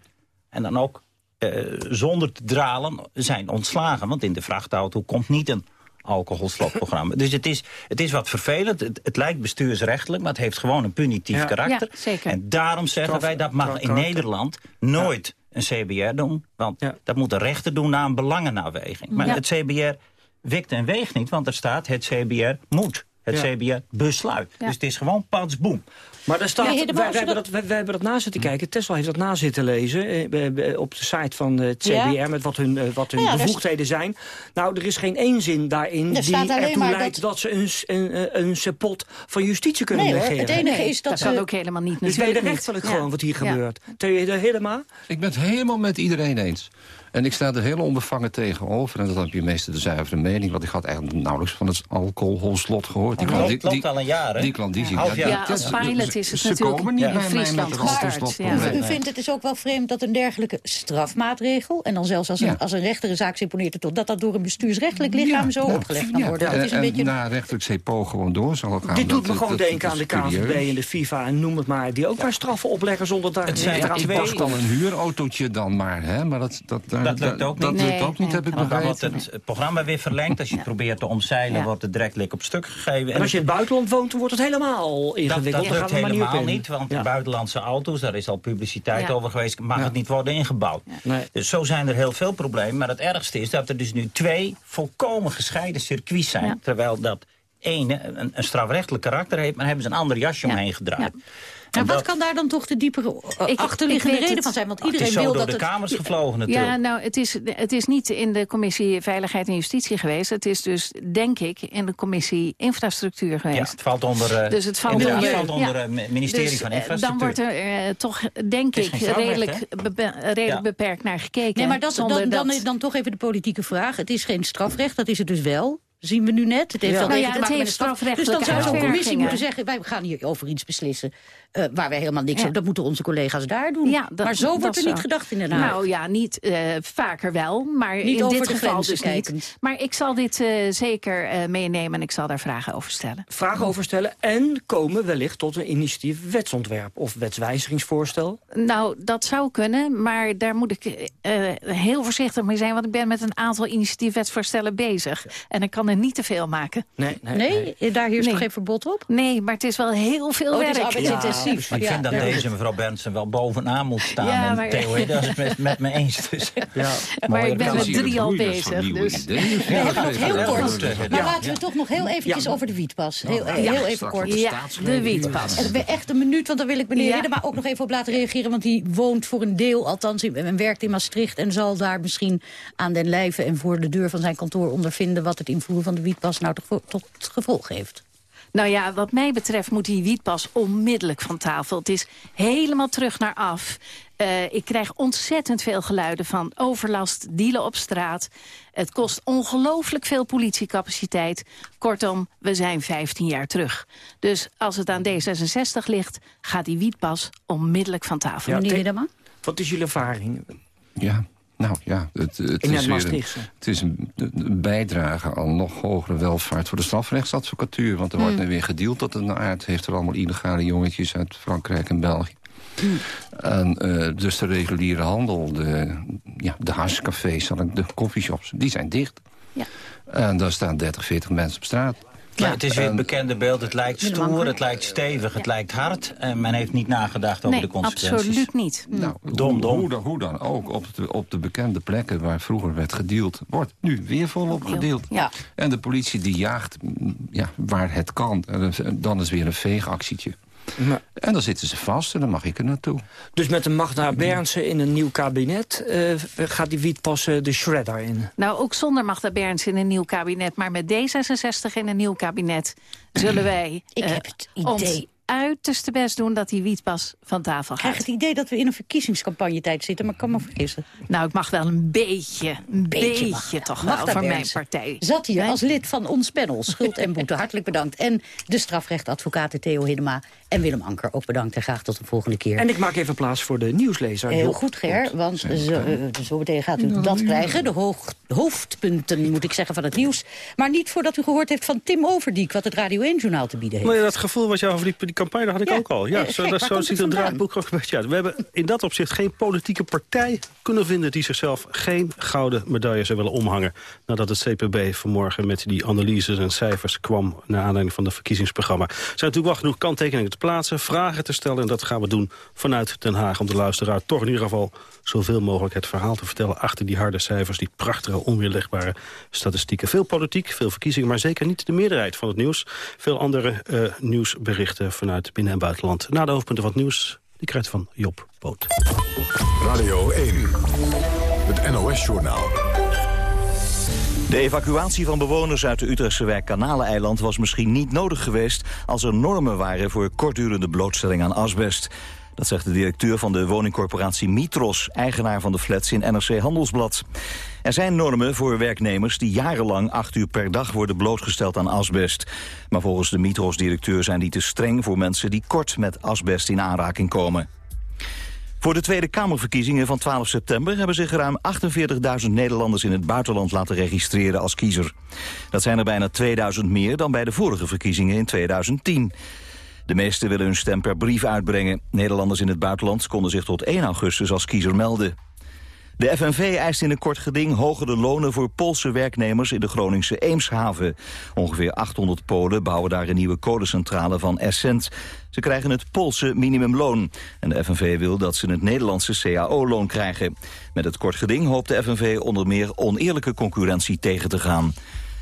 en dan ook uh, zonder te dralen zijn ontslagen. Want in de vrachtauto komt niet een alcoholslotprogramma. dus het is, het is wat vervelend. Het, het, lijkt bestuursrechtelijk, maar het heeft gewoon een punitief karakter. Ja, zeker. En daarom zeggen wij dat mag in Nederland nooit een CBR doen. Want dat moet de rechter doen na een belangenafweging. Maar het CBR wikt en weegt niet, want er staat het CBR moet. Het CBR besluit. Dus het is gewoon padsboom. Maar daar staat, wij, wij, hebben dat, wij, wij, hebben dat na zitten kijken. Tesla heeft dat na zitten lezen eh, op de site van het CBR... met wat hun, eh, wat hun bevoegdheden zijn. Nou, er is geen één zin daarin die ertoe leidt... Dat... ze een, een, een sepot van justitie kunnen nee, negeren. Het enige is dat, dat kan ook helemaal niet. Dus wederrechtelijk gewoon wat hier gebeurt. Theo helemaal? Ik ben het helemaal met iedereen eens. En ik sta er heel onbevangen tegenover. En dat heb je meestal de zuivere mening. Want ik had eigenlijk nauwelijks van het alcoholslot gehoord. Die klant, loopt al een jaar, hè? Die klandizie. Ja, ja, ja, als pilot is het ze natuurlijk komen niet in bij mij met Friesland het gestart. Ja. U vindt het dus ook wel vreemd dat een dergelijke strafmaatregel... en dan zelfs als een, als een rechter een zaak seponeert... tot dat dat door een bestuursrechtelijk lichaam zo opgelegd kan worden. Ja, dat is een en beetje... na rechtelijk CPO gewoon door zal gaan. Dit doet me gewoon denken aan de KNVB en de FIFA en noem het maar. Die ook maar straffen opleggen zonder daar... Het zijn aan twee... wel een huurautootje dan maar, hè? Maar dat, dat, dat lukt ook niet. Dat lukt ook niet, heb ik Dan wordt het programma weer verlengd. Als je het probeert te omzeilen, wordt het direct lik op stuk gegeven. En als je in het buitenland woont, dan wordt het helemaal ingewikkeld. Dat, dat lukt helemaal niet, want de buitenlandse auto's, daar is al publiciteit over geweest, mag het niet worden ingebouwd. Dus zo zijn er heel veel problemen. Maar het ergste is dat er dus nu twee volkomen gescheiden circuits zijn. Terwijl dat ene een, een strafrechtelijk karakter heeft, maar hebben ze een ander jasje omheen gedraaid. Maar wat kan daar dan toch de diepere ik, achterliggende reden van zijn? Want iedereen het is zo wil door dat de het... kamers gevlogen natuurlijk. Ja, nou, het is, het is niet in de commissie Veiligheid en Justitie geweest. Het is dus, denk ik, in de commissie Infrastructuur geweest. Ja, het valt onder, uh, dus het valt onder, het valt onder ja. ministerie dus, van Infrastructuur. Dan wordt er uh, toch, denk ik, redelijk, redelijk ja. beperkt naar gekeken. Nee, maar dat, dan, dan, dan, dan toch even de politieke vraag. Het is geen strafrecht, dat is het dus wel zien we nu net. Het heeft ja. wel nou ja, te maken met strafrechtelijke Dus dan zou zo'n commissie moeten zeggen... wij gaan hier over iets beslissen uh, waar wij helemaal niks ja. Dat moeten onze collega's daar doen. Ja, dat, maar zo wordt er zo. niet gedacht in Den Haag. Nou ja, niet uh, vaker wel, maar niet in dit geval dus kijkend. niet. Maar ik zal dit uh, zeker meenemen en ik zal daar vragen over stellen. Vragen over stellen en komen wellicht tot een initiatief wetsontwerp of wetswijzigingsvoorstel? Nou, dat zou kunnen, maar daar moet ik heel voorzichtig mee zijn... want ik ben met een aantal initiatiefwetsvoorstellen bezig. En ik kan er niet te veel maken. Nee, nee, nee? nee. daar heerst nee. toch geen verbod op? Nee, maar het is wel heel veel oh, werk. Het is Ja, maar ik vind dat ja. deze mevrouw Benson wel bovenaan moet staan. Ja, en maar... Theo dat is het met, met me eens. Dus. Ja. Maar ik ben met drie al bezig. Dus. We hebben nog heel kort. Maar laten we toch nog heel eventjes over de wietpas. Heel, heel even kort. Ja, de wietpas. En echt een minuut, want dan wil ik meneer Ridder maar ook nog even op laten reageren. Want die woont voor een deel, althans, en werkt in Maastricht... en zal daar misschien aan den lijve en voor de deur van zijn kantoor ondervinden... wat het invoeren van de wietpas nou tot, tot gevolg heeft. Nou ja, wat mij betreft moet die wietpas onmiddellijk van tafel. Het is helemaal terug naar af. Uh, ik krijg ontzettend veel geluiden van overlast, dealen op straat. Het kost ongelooflijk veel politiecapaciteit. Kortom, we zijn 15 jaar terug. Dus als het aan D66 ligt, gaat die wietpas onmiddellijk van tafel. Ja, Meneer Wat is jullie ervaring? Ja, nou ja, het, het, is, weer een, het is een, een, bijdrage aan nog hogere welvaart voor de strafrechtsadvocatuur. Want er wordt Hmm. nu weer gedeeld dat een aard heeft er allemaal illegale jongetjes uit Frankrijk en België. Hmm. En, uh, dus de reguliere handel, de, ja, de harscafés, de coffeeshops, die zijn dicht. Ja. En daar staan 30, 40 mensen op straat. Ja, het is weer het bekende beeld. Het lijkt stoer, het lijkt stevig, het lijkt hard. En men heeft niet nagedacht over nee, de consequenties. absoluut niet. Nou, dom, dom. Hoe, hoe, dan ook, op de, op de bekende plekken waar vroeger werd gedeeld... wordt nu weer volop gedeeld. Ja. En de politie die jaagt ja, waar het kan. En dan is weer een veegactietje. Maar, en dan zitten ze vast en dan mag ik er naartoe. Dus met een Magda Bernsen in een nieuw kabinet... Uh, gaat die wietpas uh, de shredder in? Nou, ook zonder Magda Bernsen in een nieuw kabinet... maar met D66 in een nieuw kabinet zullen (clears throat) wij... ik uh, heb het idee uiterste best doen dat die wietpas van tafel gaat. Ik krijg het idee dat we in een verkiezingscampagnetijd zitten, maar ik kan me vergissen. Nou, ik mag wel een beetje, een beetje, mag, toch Mag wel dat, voor mijn partij. Zat hier Nee? als lid van ons panel, Schuld en Boete. (laughs) Hartelijk bedankt. En de strafrechtadvocaten Theo Hiddema en Willem Anker ook bedankt. En graag tot de volgende keer. En ik maak even plaats voor de nieuwslezer. Heel goed, Ger, want zo, eh, zo meteen gaat u dat krijgen. De hoog- hoofdpunten, moet ik zeggen, van het nieuws. Maar niet voordat u gehoord heeft van Tim Overdiek... wat het Radio 1-journaal te bieden heeft. Maar ja, dat gevoel wat je over die, die campagne had ik Ja, ook al. Ja, zo, dat, zo ziet het draaiboek ook een beetje uit. We hebben in dat opzicht geen politieke partij kunnen vinden... die zichzelf geen gouden medaille zou willen omhangen. Nadat het CPB vanmorgen met die analyses en cijfers kwam... naar aanleiding van het verkiezingsprogramma. Er zijn natuurlijk wel genoeg kanttekeningen te plaatsen, vragen te stellen... en dat gaan we doen vanuit Den Haag om de luisteraar toch in ieder geval... zoveel mogelijk het verhaal te vertellen achter die harde cijfers... die prachtige, onweerlegbare statistieken. Veel politiek, veel verkiezingen, maar zeker niet de meerderheid van het nieuws. Veel andere eh, nieuwsberichten vanuit binnen- en buitenland. Na de hoofdpunten van het nieuws, die krijgt van Job Boot. Radio 1, het NOS-journaal. De evacuatie van bewoners uit de Utrechtse wijk Kanaleneiland was misschien niet nodig geweest als er normen waren voor kortdurende blootstelling aan asbest. Dat zegt de directeur van de woningcorporatie Mitros, eigenaar van de flats in NRC Handelsblad. Er zijn normen voor werknemers die jarenlang acht uur per dag worden blootgesteld aan asbest. Maar volgens de Mitros-directeur zijn die te streng voor mensen die kort met asbest in aanraking komen. Voor de Tweede Kamerverkiezingen van 12 september... hebben zich ruim 48.000 Nederlanders in het buitenland laten registreren als kiezer. Dat zijn er bijna 2000 meer dan bij de vorige verkiezingen in 2010. De meesten willen hun stem per brief uitbrengen. Nederlanders in het buitenland konden zich tot 1 augustus als kiezer melden. De FNV eist in een kort geding hogere lonen voor Poolse werknemers in de Groningse Eemshaven. Ongeveer 800 Polen bouwen daar een nieuwe kolencentrale van Essent. Ze krijgen het Poolse minimumloon. En de FNV wil dat ze het Nederlandse CAO-loon krijgen. Met het kort geding hoopt de FNV onder meer oneerlijke concurrentie tegen te gaan.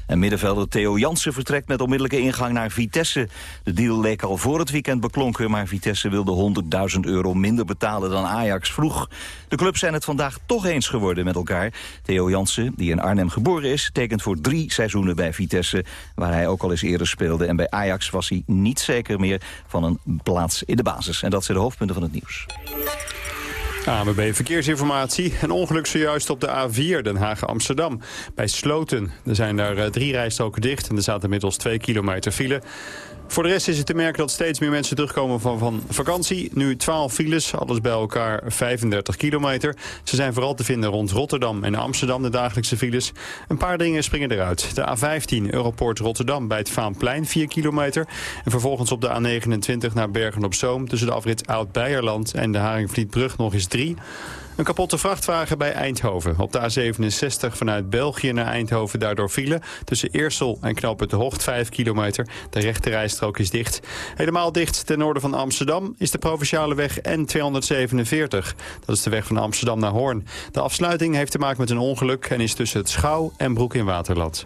En middenvelder Theo Jansen vertrekt met onmiddellijke ingang naar Vitesse. De deal leek al voor het weekend beklonken... maar Vitesse wilde 100.000 euro minder betalen dan Ajax vroeg. De clubs zijn het vandaag toch eens geworden met elkaar. Theo Jansen, die in Arnhem geboren is... tekent voor drie seizoenen bij Vitesse... waar hij ook al eens eerder speelde. En bij Ajax was hij niet zeker meer van een plaats in de basis. En dat zijn de hoofdpunten van het nieuws. AMB Verkeersinformatie. Een ongeluk zojuist op de A4 Den Haag-Amsterdam. Bij Sloten. Er zijn daar eh, drie rijstroken dicht en er zaten inmiddels twee kilometer file. Voor de rest is het te merken dat steeds meer mensen terugkomen van, van vakantie. Nu 12 files, alles bij elkaar 35 kilometer. Ze zijn vooral te vinden rond Rotterdam en Amsterdam, de dagelijkse files. Een paar dingen springen eruit. De A15 Europoort Rotterdam bij het Vaanplein 4 kilometer. En vervolgens op de A29 naar Bergen-op-Zoom... tussen de afrit Oud-Beierland en de Haringvlietbrug nog eens 3... Een kapotte vrachtwagen bij Eindhoven. Op de A67 vanuit België naar Eindhoven daardoor file. Tussen Eersel en Knooppunt de Hocht 5 kilometer. De rechte rijstrook is dicht. Helemaal dicht ten noorden van Amsterdam is de provinciale weg N247. Dat is de weg van Amsterdam naar Hoorn. De afsluiting heeft te maken met een ongeluk en is tussen het Schouw en Broek in Waterland.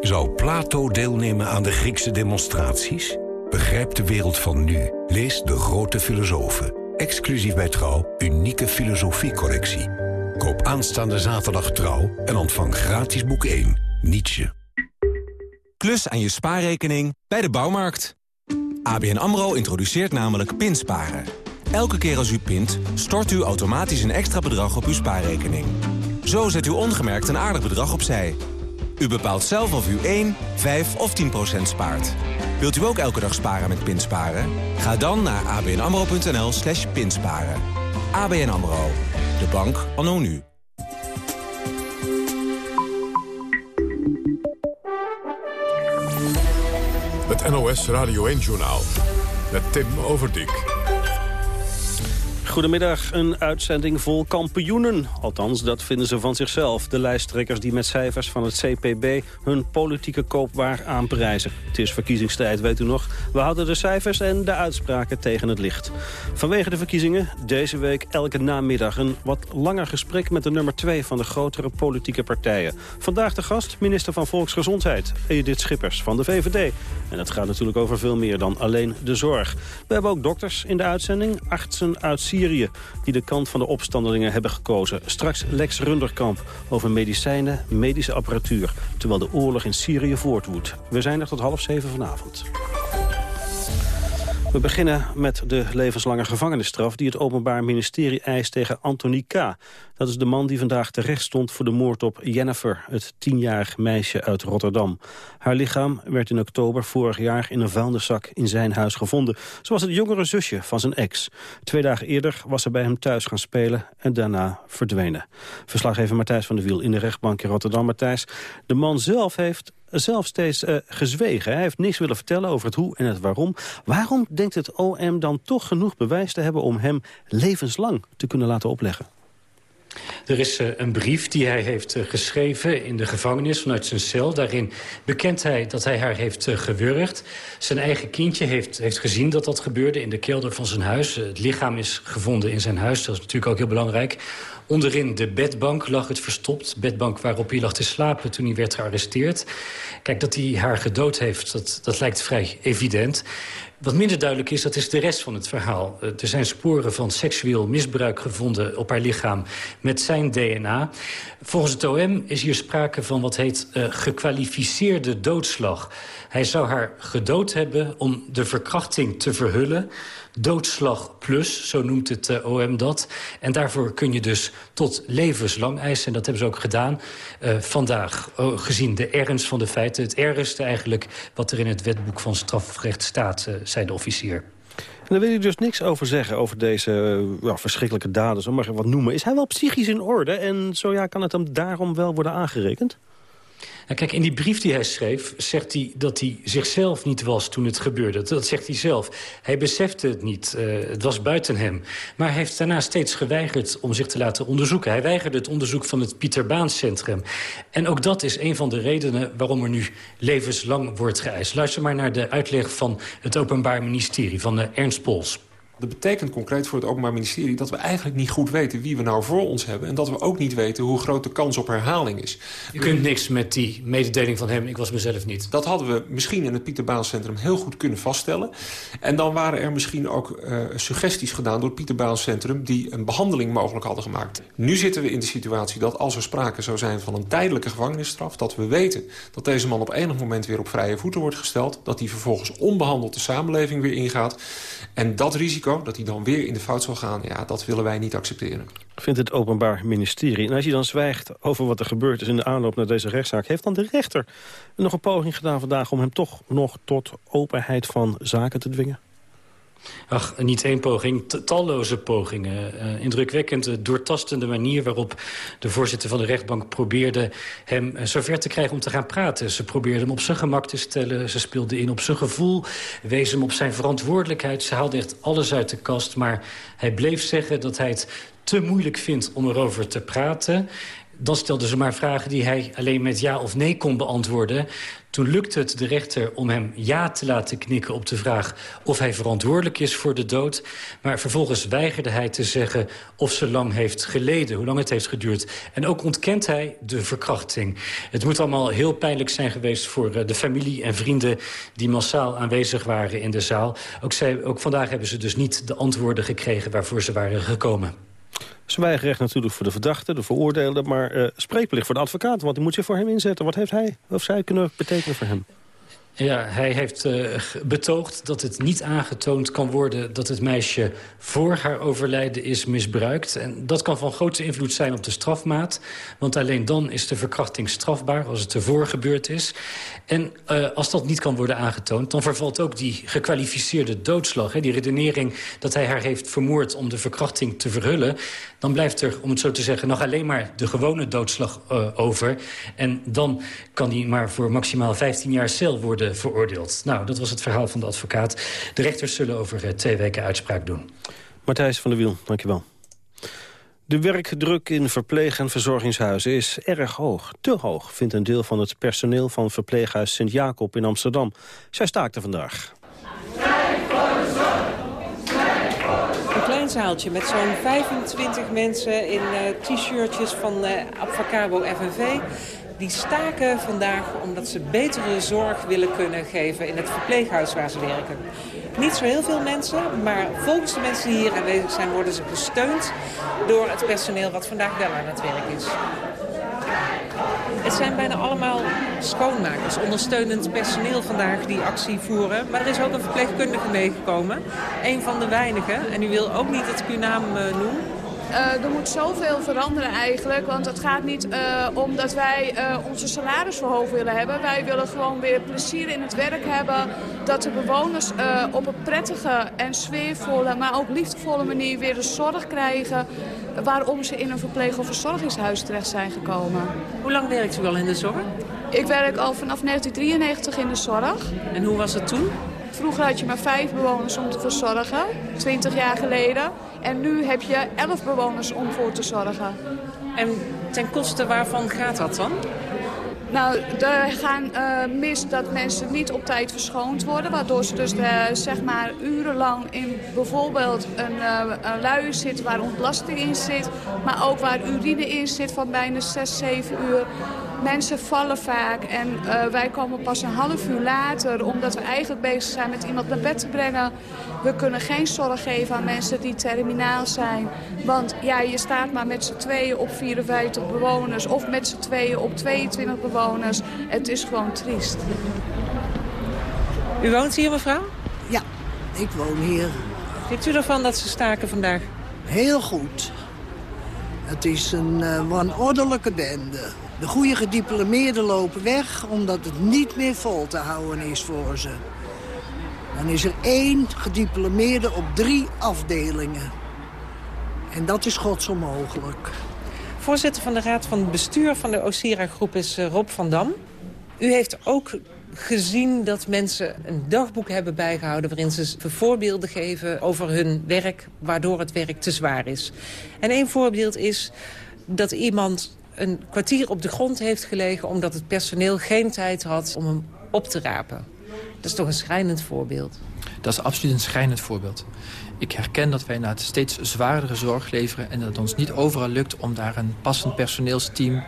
Zou Plato deelnemen aan de Griekse demonstraties? Begrijp de wereld van nu. Lees De Grote Filosofen. Exclusief bij Trouw, unieke filosofiecorrectie. Koop aanstaande zaterdag Trouw en ontvang gratis boek 1, Nietzsche. Klus aan je spaarrekening bij de bouwmarkt. ABN AMRO introduceert namelijk pinsparen. Elke keer als u pint, stort u automatisch een extra bedrag op uw spaarrekening. Zo zet u ongemerkt een aardig bedrag opzij. U bepaalt zelf of u 1, 5 of 10 procent spaart. Wilt u ook elke dag sparen met pinsparen? Ga dan naar abnamro.nl slash pinsparen. ABN AMRO, de bank anno nu. Het NOS Radio 1-journaal met Tim Overdijk. Goedemiddag, een uitzending vol kampioenen. Althans, dat vinden ze van zichzelf. De lijsttrekkers die met cijfers van het CPB hun politieke koopwaar aanprijzen. Het is verkiezingstijd, weet u nog. We houden de cijfers en de uitspraken tegen het licht. Vanwege de verkiezingen deze week elke namiddag... een wat langer gesprek met de nummer 2 van de grotere politieke partijen. Vandaag de gast, minister van Volksgezondheid, Edith Schippers van de VVD. En het gaat natuurlijk over veel meer dan alleen de zorg. We hebben ook dokters in de uitzending, artsen uit Sier Syrië... die de kant van de opstandelingen hebben gekozen. Straks Lex Runderkamp over medicijnen, medische apparatuur... terwijl de oorlog in Syrië voortwoedt. We zijn er tot half zeven vanavond. We beginnen met de levenslange gevangenisstraf... die het Openbaar Ministerie eist tegen Anthony K. Dat is de man die vandaag terecht stond voor de moord op Jennifer... het tienjarig meisje uit Rotterdam. Haar lichaam werd in oktober vorig jaar in een vuilniszak in zijn huis gevonden. Zoals het jongere zusje van zijn ex. Twee dagen eerder was ze bij hem thuis gaan spelen en daarna verdwenen. Verslaggever Matthijs van der Wiel in de rechtbank in Rotterdam. Matthijs, de man zelf heeft zelf steeds uh, gezwegen. Hij heeft niks willen vertellen over het hoe en het waarom. Waarom denkt het OM dan toch genoeg bewijs te hebben... om hem levenslang te kunnen laten opleggen? Er is uh, een brief die hij heeft uh, geschreven in de gevangenis vanuit zijn cel. Daarin bekent hij dat hij haar heeft uh, gewurgd. Zijn eigen kindje heeft, heeft gezien dat dat gebeurde in de kelder van zijn huis. het lichaam is gevonden in zijn huis, dat is natuurlijk ook heel belangrijk. Onderin de bedbank lag het verstopt. Bedbank waarop hij lag te slapen toen hij werd gearresteerd. Kijk, dat hij haar gedood heeft, dat, dat lijkt vrij evident. Wat minder duidelijk is, dat is de rest van het verhaal. Uh, er zijn sporen van seksueel misbruik gevonden op haar lichaam met zijn DNA. Volgens het OM is hier sprake van wat heet uh, gekwalificeerde doodslag. Hij zou haar gedood hebben om de verkrachting te verhullen doodslag plus, zo noemt het uh, OM dat. En daarvoor kun je dus tot levenslang eisen. En dat hebben ze ook gedaan uh, vandaag. Gezien de ernst van de feiten. Het ergste eigenlijk wat er in het wetboek van strafrecht staat, zei de officier. En daar wil je dus niks over zeggen, over deze verschrikkelijke daden, zo mag wat noemen. Is hij wel psychisch in orde en zo ja, kan het hem daarom wel worden aangerekend? Nou, kijk, in die brief die hij schreef, zegt hij dat hij zichzelf niet was toen het gebeurde. Dat zegt hij zelf. Hij besefte het niet. Uh, het was buiten hem. Maar hij heeft daarna steeds geweigerd om zich te laten onderzoeken. Hij weigerde het onderzoek van het Pieter Baan Centrum. En ook dat is een van de redenen waarom er nu levenslang wordt geëist. Luister maar naar de uitleg van het Openbaar Ministerie, van uh, Ernst Pols. Dat betekent concreet voor het Openbaar Ministerie dat we eigenlijk niet goed weten wie we nou voor ons hebben. En dat we ook niet weten hoe groot de kans op herhaling is. Je kunt niks met die mededeling van hem, ik was mezelf niet. Dat hadden we misschien in het Pieter Baan Centrum heel goed kunnen vaststellen. En dan waren er misschien ook uh, suggesties gedaan door het Pieter Baan Centrum... die een behandeling mogelijk hadden gemaakt. Nu zitten we in de situatie dat als er sprake zou zijn van een tijdelijke gevangenisstraf... dat we weten dat deze man op enig moment weer op vrije voeten wordt gesteld... dat hij vervolgens onbehandeld de samenleving weer ingaat. En dat risico dat hij dan weer in de fout zal gaan... ja, dat willen wij niet accepteren. Vindt het Openbaar Ministerie. En als je dan zwijgt over wat er gebeurd is in de aanloop naar deze rechtszaak... heeft dan de rechter nog een poging gedaan vandaag... om hem toch nog tot openheid van zaken te dwingen? Ach, niet één poging, talloze pogingen. Uh, indrukwekkend de doortastende manier waarop de voorzitter van de rechtbank probeerde hem uh, zover te krijgen om te gaan praten. Ze probeerde hem op zijn gemak te stellen, ze speelde in op zijn gevoel, wees hem op zijn verantwoordelijkheid. Ze haalde echt alles uit de kast, maar hij bleef zeggen dat hij het te moeilijk vindt om erover te praten. Dan stelden ze maar vragen die hij alleen met ja of nee kon beantwoorden. Toen lukte het de rechter om hem ja te laten knikken op de vraag... of hij verantwoordelijk is voor de dood. Maar vervolgens weigerde hij te zeggen of ze lang heeft geleden... hoe lang het heeft geduurd. En ook ontkent hij de verkrachting. Het moet allemaal heel pijnlijk zijn geweest voor eh, de familie en vrienden... die massaal aanwezig waren in de zaal. Ook, zij, ook vandaag hebben ze dus niet de antwoorden gekregen waarvoor ze waren gekomen. Zwijgrecht natuurlijk voor de verdachte, de veroordeelde... maar uh, spreekplicht voor de advocaat, want die moet zich voor hem inzetten. Wat heeft hij of zij kunnen betekenen voor hem? Ja, hij heeft uh, betoogd dat het niet aangetoond kan worden... dat het meisje voor haar overlijden is misbruikt. En dat kan van grote invloed zijn op de strafmaat. Want alleen dan is de verkrachting strafbaar als het ervoor gebeurd is. En uh, als dat niet kan worden aangetoond... dan vervalt ook die gekwalificeerde doodslag. Hè, die redenering dat hij haar heeft vermoord om de verkrachting te verhullen... dan blijft er, om het zo te zeggen, nog alleen maar de gewone doodslag uh, over. En dan kan hij maar voor maximaal 15 jaar cel worden veroordeeld. Nou, dat was het verhaal van de advocaat. De rechters zullen over uh, twee weken uitspraak doen. Martijs van der Wiel, dankjewel. De werkdruk in verpleeg- en verzorgingshuizen is erg hoog. Te hoog, vindt een deel van het personeel van verpleeghuis Sint-Jacob in Amsterdam. Zij staakte vandaag. Een klein zaaltje met zo'n 25 mensen in uh, t-shirtjes van uh, Abfacabo FNV die staken vandaag omdat ze betere zorg willen kunnen geven in het verpleeghuis waar ze werken. Niet zo heel veel mensen, maar volgens de mensen die hier aanwezig zijn worden ze gesteund door het personeel wat vandaag wel aan het werk is. Het zijn bijna allemaal schoonmakers, ondersteunend personeel vandaag die actie voeren. Maar er is ook een verpleegkundige meegekomen, een van de weinigen. En u wil ook niet dat ik uw naam uh, noem. Uh, er moet zoveel veranderen eigenlijk. Want het gaat niet uh, om dat wij uh, onze salaris verhoogd willen hebben. Wij willen gewoon weer plezier in het werk hebben. Dat de bewoners op een prettige en sfeervolle, maar ook liefdevolle manier weer de zorg krijgen. Waarom ze in een verpleeg- of verzorgingshuis terecht zijn gekomen. Hoe lang werkt u al in de zorg? Ik werk al vanaf 1993 in de zorg. En hoe was het toen? Vroeger had je maar vijf bewoners om te verzorgen, 20 jaar geleden. En nu heb je elf bewoners om voor te zorgen. En ten koste waarvan gaat dat dan? Nou, er gaan uh, mis dat mensen niet op tijd verschoond worden. Waardoor ze dus uh, zeg maar urenlang in bijvoorbeeld een, uh, een luier zitten waar ontlasting in zit. Maar ook waar urine in zit van bijna 6, 7 uur. Mensen vallen vaak en uh, wij komen pas een half uur later... omdat we eigenlijk bezig zijn met iemand naar bed te brengen. We kunnen geen zorg geven aan mensen die terminaal zijn. Want ja, je staat maar met z'n tweeën op 54 bewoners... of met z'n tweeën op 22 bewoners. Het is gewoon triest. U woont hier, mevrouw? Ja, ik woon hier. Vindt u ervan dat ze staken vandaag? Heel goed. Het is een uh, wanordelijke bende. De goede gediplomeerden lopen weg omdat het niet meer vol te houden is voor ze. Dan is er één gediplomeerde op drie afdelingen. En dat is godsonmogelijk. Voorzitter van de Raad van Bestuur van de Osira-groep is uh, Rob van Dam. U heeft ook gezien dat mensen een dagboek hebben bijgehouden... waarin ze voorbeelden geven over hun werk, waardoor het werk te zwaar is. En één voorbeeld is dat iemand een kwartier op de grond heeft gelegen... omdat het personeel geen tijd had om hem op te rapen. Dat is toch een schrijnend voorbeeld? Dat is absoluut een schrijnend voorbeeld. Ik herken dat wij het steeds zwaardere zorg leveren... en dat het ons niet overal lukt om daar een passend personeelsteam uh,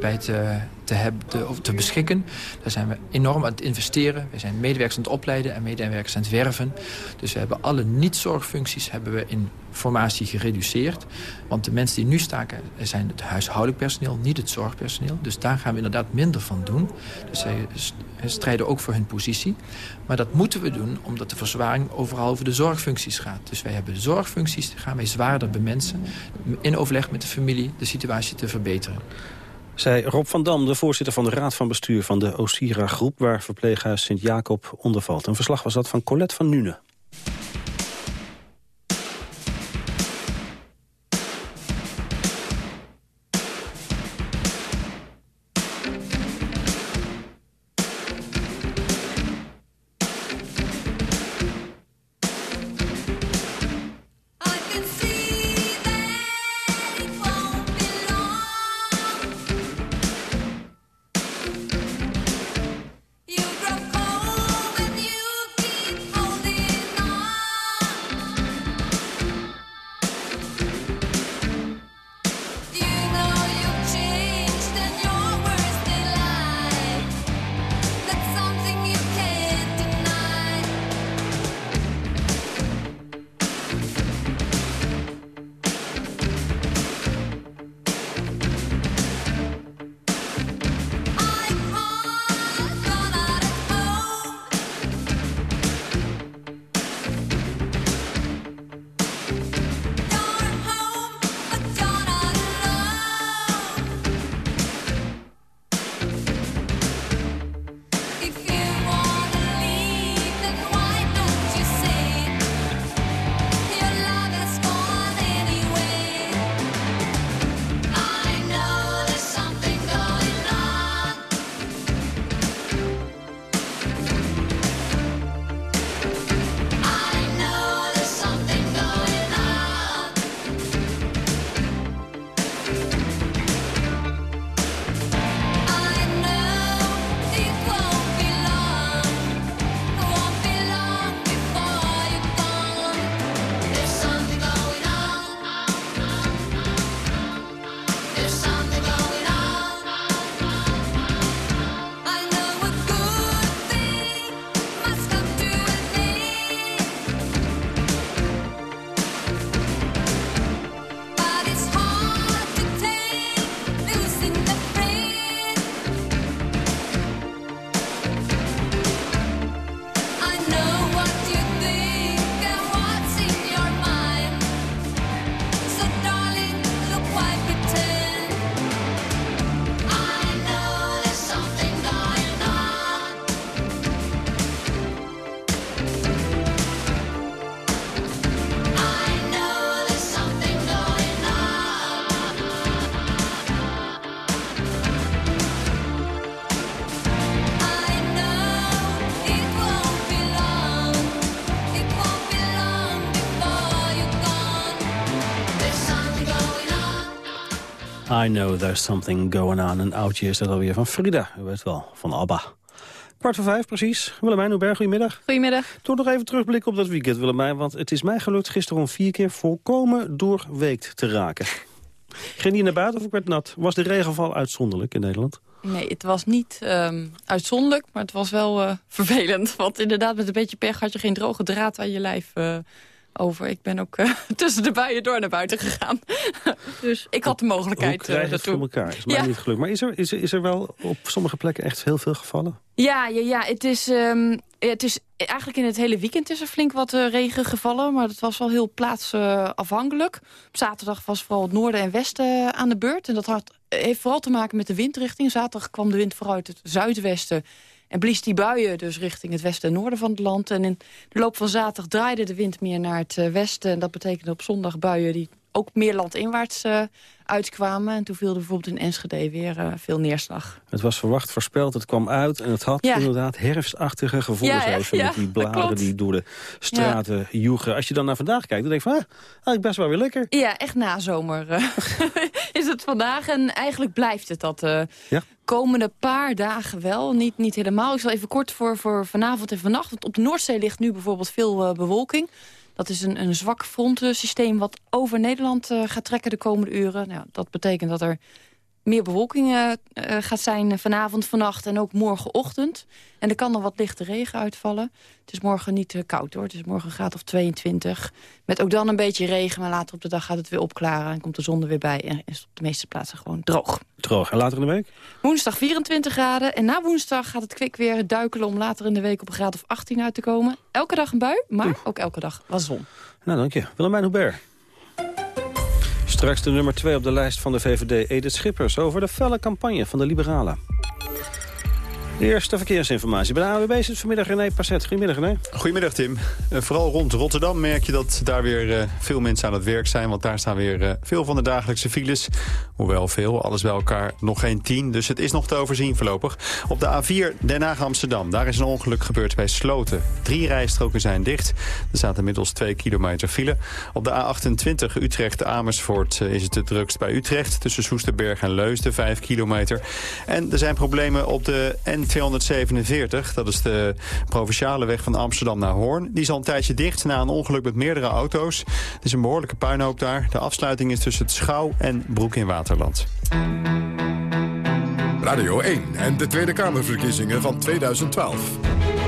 bij te, te, hebben, te, te, beschikken. Daar zijn we enorm aan het investeren. We zijn medewerkers aan het opleiden en medewerkers aan het werven. Dus we hebben alle niet-zorgfuncties hebben we in formatie gereduceerd. Want de mensen die nu staken zijn het huishoudelijk personeel, niet het zorgpersoneel. Dus daar gaan we inderdaad minder van doen. Dus zij strijden ook voor hun positie. Maar dat moeten we doen omdat de verzwaring overal over de zorgfuncties gaat. Dus wij hebben zorgfuncties, gaan wij zwaarder bemensen... in overleg met de familie de situatie te verbeteren. Zij Rob van Dam, de voorzitter van de Raad van Bestuur van de Osira Groep... waar verpleeghuis Sint-Jacob onder valt. Een verslag was dat van Colette van Nune. I know there's something going on. Een oudje is dat alweer van Frida, u weet wel, van ABBA. Kwart voor vijf precies. Willemijn Hubert, goedemiddag. Goedemiddag. Toch nog even terugblikken op dat weekend, Willemijn. Want het is mij gelukt gisteren om vier keer volkomen doorweekt te raken. Ging je naar buiten of ik werd nat? Was de regenval uitzonderlijk in Nederland? Nee, het was niet um, uitzonderlijk, maar het was wel uh, vervelend. Want inderdaad, met een beetje pech had je geen droge draad aan je lijf uh, over. Ik ben ook uh, (laughs) tussen de buien door naar buiten gegaan. (laughs) dus ik had de mogelijkheid Hoe je het voor elkaar? Is mij ja. niet gelukt. Maar is er, is, is er wel op sommige plekken echt heel veel gevallen? Ja, ja, ja het, is, um, het is eigenlijk in het hele weekend is er flink wat uh, regen gevallen. Maar dat was wel heel plaatsafhankelijk. Op zaterdag was vooral het noorden en westen aan de beurt. En dat had, heeft vooral te maken met de windrichting. Zaterdag kwam de wind vooruit het zuidwesten. En blies die buien dus richting het westen en noorden van het land. En in de loop van zaterdag draaide de wind meer naar het westen. En dat betekende op zondag buien die ook meer landinwaarts uh, uitkwamen. En toen viel er bijvoorbeeld in Enschede weer uh, veel neerslag. Het was verwacht, voorspeld, het kwam uit. En het had ja. inderdaad herfstachtige gevoelens ja, even ja, met die bladeren die door de straten joegen. Als je dan naar vandaag kijkt, dan denk je van, ah, eigenlijk best wel weer lekker. Ja, echt nazomer uh, (laughs) is het vandaag. En eigenlijk blijft het dat komende paar dagen wel. Niet, niet helemaal. Ik zal even kort voor, voor vanavond en vannacht. Want op de Noordzee ligt nu bijvoorbeeld veel bewolking. Dat is een, een zwak frontsysteem wat over Nederland uh, gaat trekken de komende uren. Nou, dat betekent dat er meer bewolking uh, gaat zijn vanavond, vannacht en ook morgenochtend. En er kan nog wat lichte regen uitvallen. Het is morgen niet uh, koud hoor. Het is morgen een graad of 22. Met ook dan een beetje regen, maar later op de dag gaat het weer opklaren. En komt de zon er weer bij en is op de meeste plaatsen gewoon droog. Droog. En later in de week? Woensdag 24 graden. En na woensdag gaat het kwik weer duikelen om later in de week op een graad of 18 uit te komen. Elke dag een bui, maar ook elke dag was zon. Nou, dank je. Willemijn Hubert. Straks de nummer 2 op de lijst van de VVD, Edith Schippers... over de felle campagne van de Liberalen. Eerste verkeersinformatie. Bij de AWB zit vanmiddag René Passet. Goedemiddag René. Goedemiddag Tim. Uh, vooral rond Rotterdam merk je dat daar weer uh, veel mensen aan het werk zijn. Want daar staan weer uh, veel van de dagelijkse files. Hoewel veel, alles bij elkaar nog geen tien. Dus het is nog te overzien voorlopig. Op de A4 Den Haag-Amsterdam. Daar is een ongeluk gebeurd bij Sloten. Drie rijstroken zijn dicht. Er staat inmiddels twee kilometer file. Op de A28 Utrecht-Amersfoort is het het drukst bij Utrecht. Tussen Soesterberg en Leusden, vijf kilometer. En er zijn problemen op de N 247, dat is de provinciale weg van Amsterdam naar Hoorn. Die is al een tijdje dicht na een ongeluk met meerdere auto's. Het is een behoorlijke puinhoop daar. De afsluiting is tussen het Schouw en Broek in Waterland. Radio 1 en de Tweede Kamerverkiezingen van 2012.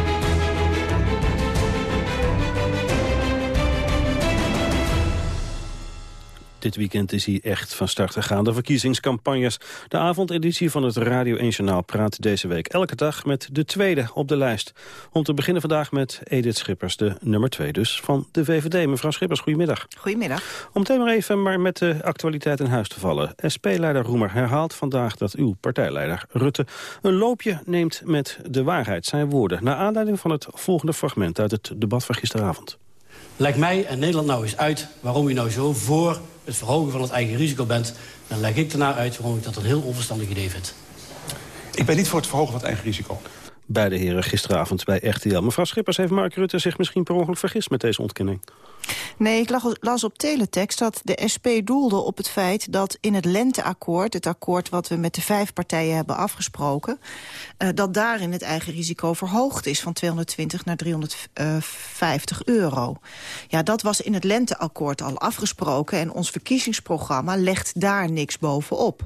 Dit weekend is hij echt van start gegaan. De verkiezingscampagnes. De avondeditie van het Radio 1 Journaal praat deze week elke dag met de tweede op de lijst. Om te beginnen vandaag met Edith Schippers, de nummer twee dus van de VVD. Mevrouw Schippers, goedemiddag. Goedemiddag. Om meteen maar even maar met de actualiteit in huis te vallen. SP-leider Roemer herhaalt vandaag dat uw partijleider Rutte een loopje neemt met de waarheid. Zijn woorden, naar aanleiding van het volgende fragment uit het debat van gisteravond. Leg mij en Nederland nou eens uit waarom u nou zo voor het verhogen van het eigen risico bent... dan leg ik daarna uit waarom ik dat een heel onverstandig idee vind. Ik ben niet voor het verhogen van het eigen risico. Beide heren gisteravond bij RTL. Mevrouw Schippers, heeft Mark Rutte zich misschien per ongeluk vergist met deze ontkenning? Nee, ik las op teletext dat de SP doelde op het feit dat in het lenteakkoord... het akkoord wat we met de vijf partijen hebben afgesproken... Uh, dat daarin het eigen risico verhoogd is van 220 naar 350 euro. Ja, dat was in het lenteakkoord al afgesproken... en ons verkiezingsprogramma legt daar niks bovenop.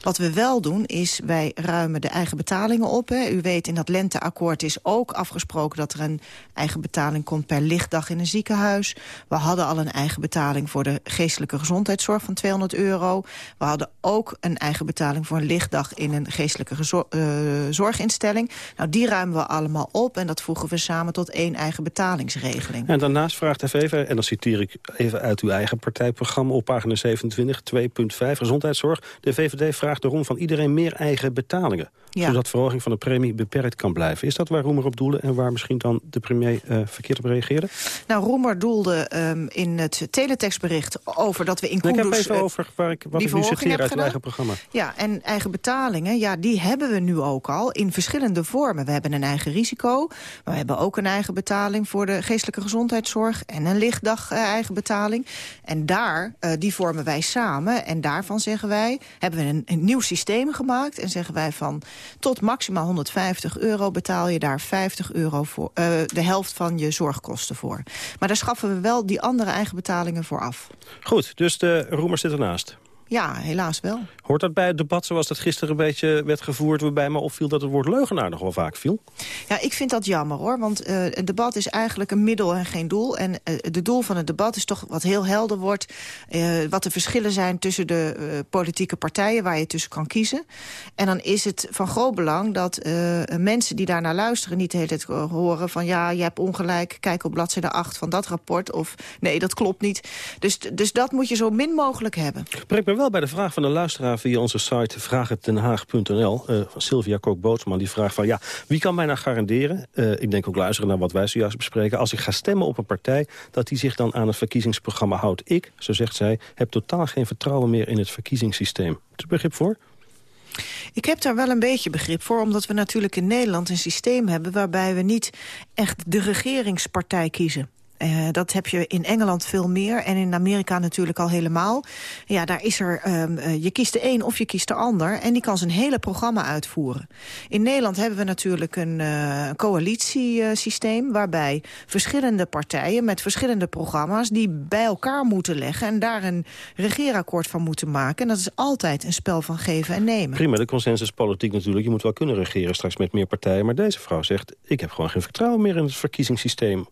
Wat we wel doen is, wij ruimen de eigen betalingen op. Hè. U weet, in dat lenteakkoord is ook afgesproken... dat er een eigen betaling komt per lichtdag in een ziekenhuis. We hadden al een eigen betaling voor de geestelijke gezondheidszorg van 200 euro. We hadden ook een eigen betaling voor een lichtdag... in een geestelijke uh, zorginstelling. Nou, die ruimen we allemaal op en dat voegen we samen tot één eigen betalingsregeling. En daarnaast vraagt even, en dan citeer ik even uit uw eigen partijprogramma... op pagina 27, 2.5, gezondheidszorg. De VVD vraagt erom van iedereen meer eigen betalingen. Ja. Zodat verhoging van de premie beperkt kan blijven. Is dat waar Roemer op doelde en waar misschien dan de premier uh, verkeerd op reageerde? Nou, Roemer doelde um, in het teletextbericht over dat we in nee. Ik heb even over waar ik, wat ik nu citeer uit het eigen programma. Ja, en eigen betalingen, ja, die hebben we nu ook al in verschillende vormen. We hebben een eigen risico, maar we hebben ook een eigen betaling voor de geestelijke gezondheidszorg en een lichtdag uh, eigen betaling. En daar, uh, die vormen wij samen en daarvan zeggen wij, hebben we een, een nieuw systeem gemaakt en zeggen wij van tot maximaal 150 euro betaal je daar 50 euro voor, uh, de helft van je zorgkosten voor. Maar daar schaffen we wel die andere eigen betalingen voor af. Goed, dus de roemer zit ernaast. Ja, helaas wel. Hoort dat bij het debat zoals dat gisteren een beetje werd gevoerd... waarbij me opviel dat het woord leugenaar nog wel vaak viel? Ja, ik vind dat jammer hoor, want uh, een debat is eigenlijk een middel en geen doel. En uh, de doel van het debat is toch wat heel helder wordt... Uh, wat de verschillen zijn tussen de politieke partijen waar je tussen kan kiezen. En dan is het van groot belang dat mensen die daarnaar luisteren... niet de hele tijd horen van ja, je hebt ongelijk... kijk op bladzijde 8 van dat rapport of nee, dat klopt niet. Dus, dus dat moet je zo min mogelijk hebben. Brengt me wel bij de vraag van de luisteraar via onze site vraaghetdenhaag.nl. Uh, van Sylvia Kook-Bootsman die vraagt van ja, wie kan mij nou garanderen... Uh, ik denk ook luisteren naar wat wij zojuist bespreken... als ik ga stemmen op een partij, dat die zich dan aan het verkiezingsprogramma houdt. Ik, zo zegt zij, heb totaal geen vertrouwen meer in het verkiezingssysteem. Er begrip voor? Ik heb daar wel een beetje begrip voor, omdat we natuurlijk in Nederland een systeem hebben... waarbij we niet echt de regeringspartij kiezen. Uh, dat heb je in Engeland veel meer en in Amerika natuurlijk al helemaal. Ja, daar is er, um, uh, je kiest de een of je kiest de ander en die kan zijn hele programma uitvoeren. In Nederland hebben we natuurlijk een uh, coalitiesysteem waarbij verschillende partijen met verschillende programma's die bij elkaar moeten leggen en daar een regeerakkoord van moeten maken. En dat is altijd een spel van geven en nemen. Prima, de consensuspolitiek natuurlijk. Je moet wel kunnen regeren straks met meer partijen. Maar deze vrouw zegt, ik heb gewoon geen vertrouwen meer in het verkiezingssysteem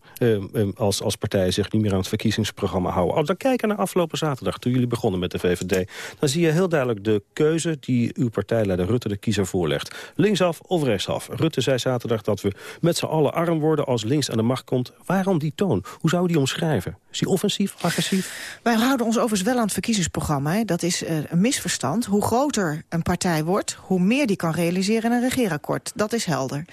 als als partijen zich niet meer aan het verkiezingsprogramma houden. Als we kijken naar afgelopen zaterdag, toen jullie begonnen met de VVD... dan zie je heel duidelijk de keuze die uw partijleider Rutte de kiezer voorlegt. Linksaf of rechtsaf. Rutte zei zaterdag dat we met z'n allen arm worden als links aan de macht komt. Waarom die toon? Hoe zou die omschrijven? Is die offensief, agressief? Wij houden ons overigens wel aan het verkiezingsprogramma. Hè. Dat is uh, een misverstand. Hoe groter een partij wordt, hoe meer die kan realiseren in een regeerakkoord. Dat is helder.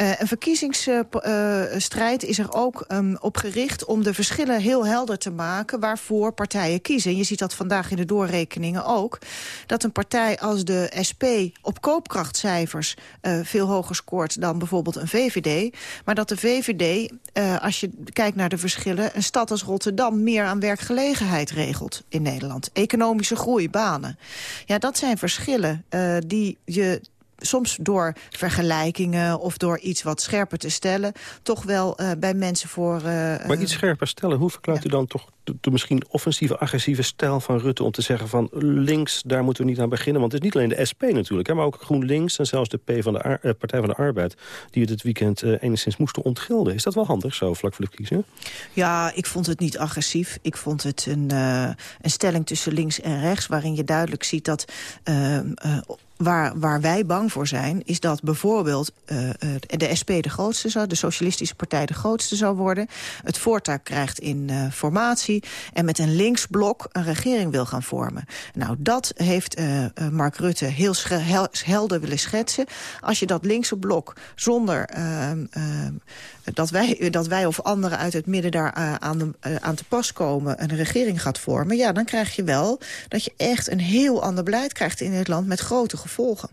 Uh, een verkiezingsstrijd uh, is er ook um, op gericht om de verschillen heel helder te maken waarvoor partijen kiezen. En je ziet dat vandaag in de doorrekeningen ook. Dat een partij als de SP op koopkrachtcijfers uh, veel hoger scoort dan bijvoorbeeld een VVD. Maar dat de VVD, uh, als je kijkt naar de verschillen, een stad als Rotterdam meer aan werkgelegenheid regelt in Nederland. Economische groei, banen. Ja, dat zijn verschillen uh, die je soms door vergelijkingen of door iets wat scherper te stellen... toch wel uh, bij mensen voor... Uh, maar iets scherper stellen, hoe verklaart ja. u dan toch de, de, misschien offensieve, agressieve stijl van Rutte... om te zeggen van links, daar moeten we niet aan beginnen? Want het is niet alleen de SP natuurlijk, hè, maar ook GroenLinks... en zelfs de P van de Ar Partij van de Arbeid... die het dit weekend enigszins moesten ontgelden. Is dat wel handig, zo vlak voor de verkiezingen? Ja, ik vond het niet agressief. Ik vond het een, uh, een stelling tussen links en rechts... waarin je duidelijk ziet dat... Waar, waar wij bang voor zijn, is dat bijvoorbeeld uh, de SP de grootste zou... de Socialistische Partij de grootste zou worden... het voortuig krijgt in uh, formatie... en met een linksblok een regering wil gaan vormen. Nou, dat heeft uh, Mark Rutte heel hel helder willen schetsen. Als je dat linkse blok zonder dat, wij, dat wij of anderen uit het midden daar aan, de, aan te pas komen... een regering gaat vormen, ja, dan krijg je wel dat je echt een heel ander beleid krijgt in dit land... met grote gevolgen.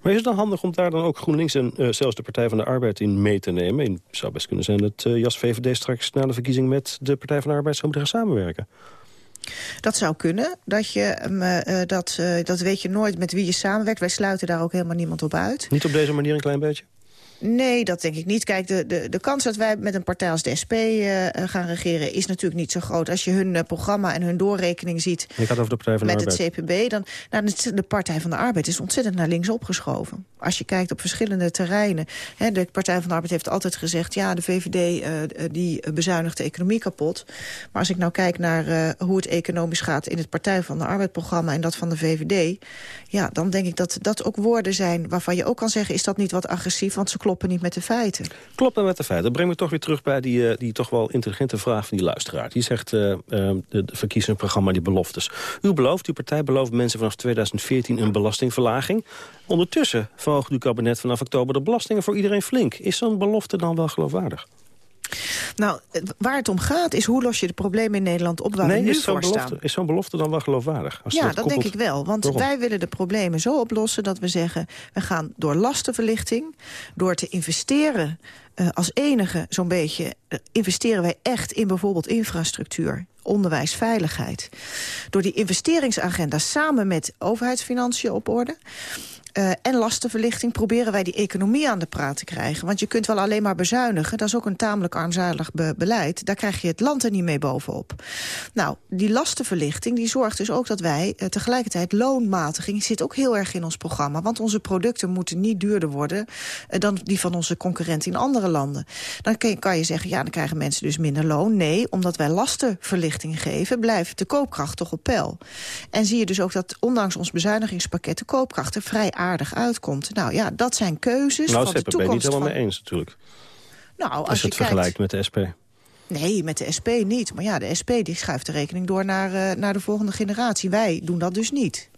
Maar is het dan handig om daar dan ook GroenLinks en uh, zelfs de Partij van de Arbeid in mee te nemen? Het zou best kunnen zijn dat uh, Jas VVD straks na de verkiezing met de Partij van de Arbeid zou moeten gaan samenwerken. Dat zou kunnen. Dat, je, uh, dat, dat weet je nooit met wie je samenwerkt. Wij sluiten daar ook helemaal niemand op uit. Niet op deze manier een klein beetje? Nee, dat denk ik niet. Kijk, de, de, de kans dat wij met een partij als de SP uh, gaan regeren... is natuurlijk niet zo groot. Als je hun uh, programma en hun doorrekening ziet... Ik had over de Partij van de met Arbeid. het CPB... dan nou, de Partij van de Arbeid is ontzettend naar links opgeschoven. Als je kijkt op verschillende terreinen... Hè, de Partij van de Arbeid heeft altijd gezegd... ja, de VVD uh, die bezuinigt de economie kapot. Maar als ik nou kijk naar hoe het economisch gaat... in het Partij van de Arbeid-programma en dat van de VVD... ja, dan denk ik dat dat ook woorden zijn waarvan je ook kan zeggen... is dat niet wat agressief, want ze kloppen niet met de feiten. Kloppen met de feiten. Dat brengt me toch weer terug bij die, uh, die toch wel intelligente vraag van die luisteraar. Die zegt, uh, uh, de verkiezingsprogramma, die beloftes. U belooft, uw partij belooft mensen vanaf 2014 een belastingverlaging. Ondertussen verhoogt uw kabinet vanaf oktober de belastingen voor iedereen flink. Is zo'n belofte dan wel geloofwaardig? Nou, waar het om gaat is hoe los je de problemen in Nederland op waar nee, we nu is voor belofte, staan. Is zo'n belofte dan wel geloofwaardig? Als ja, dat, denk ik wel. Want Waarom? wij willen de problemen zo oplossen dat we zeggen... we gaan door lastenverlichting, door te investeren... Uh, als enige zo'n beetje uh, investeren wij echt in bijvoorbeeld infrastructuur onderwijs, veiligheid. Door die investeringsagenda samen met overheidsfinanciën op orde... Uh, en lastenverlichting proberen wij die economie aan de praat te krijgen. Want je kunt wel alleen maar bezuinigen. Dat is ook een tamelijk armzalig be beleid. Daar krijg je het land er niet mee bovenop. Nou, die lastenverlichting die zorgt dus ook dat wij uh, tegelijkertijd loonmatiging... zit ook heel erg in ons programma. Want onze producten moeten niet duurder worden... Uh, dan die van onze concurrenten in andere landen. Dan kan je, kan je zeggen, ja, dan krijgen mensen dus minder loon. Nee, omdat wij lastenverlichting geven... blijft de koopkracht toch op peil. En zie je dus ook dat ondanks ons bezuinigingspakket... de koopkracht er vrij aardig uitkomt. Nou ja, dat zijn keuzes nou, van de toekomst. niet helemaal van... mee eens natuurlijk. Nou, als, als je het vergelijkt met de SP. Nee, met de SP niet. Maar ja, de SP die schuift de rekening door naar, uh, naar de volgende generatie. Wij doen dat dus niet.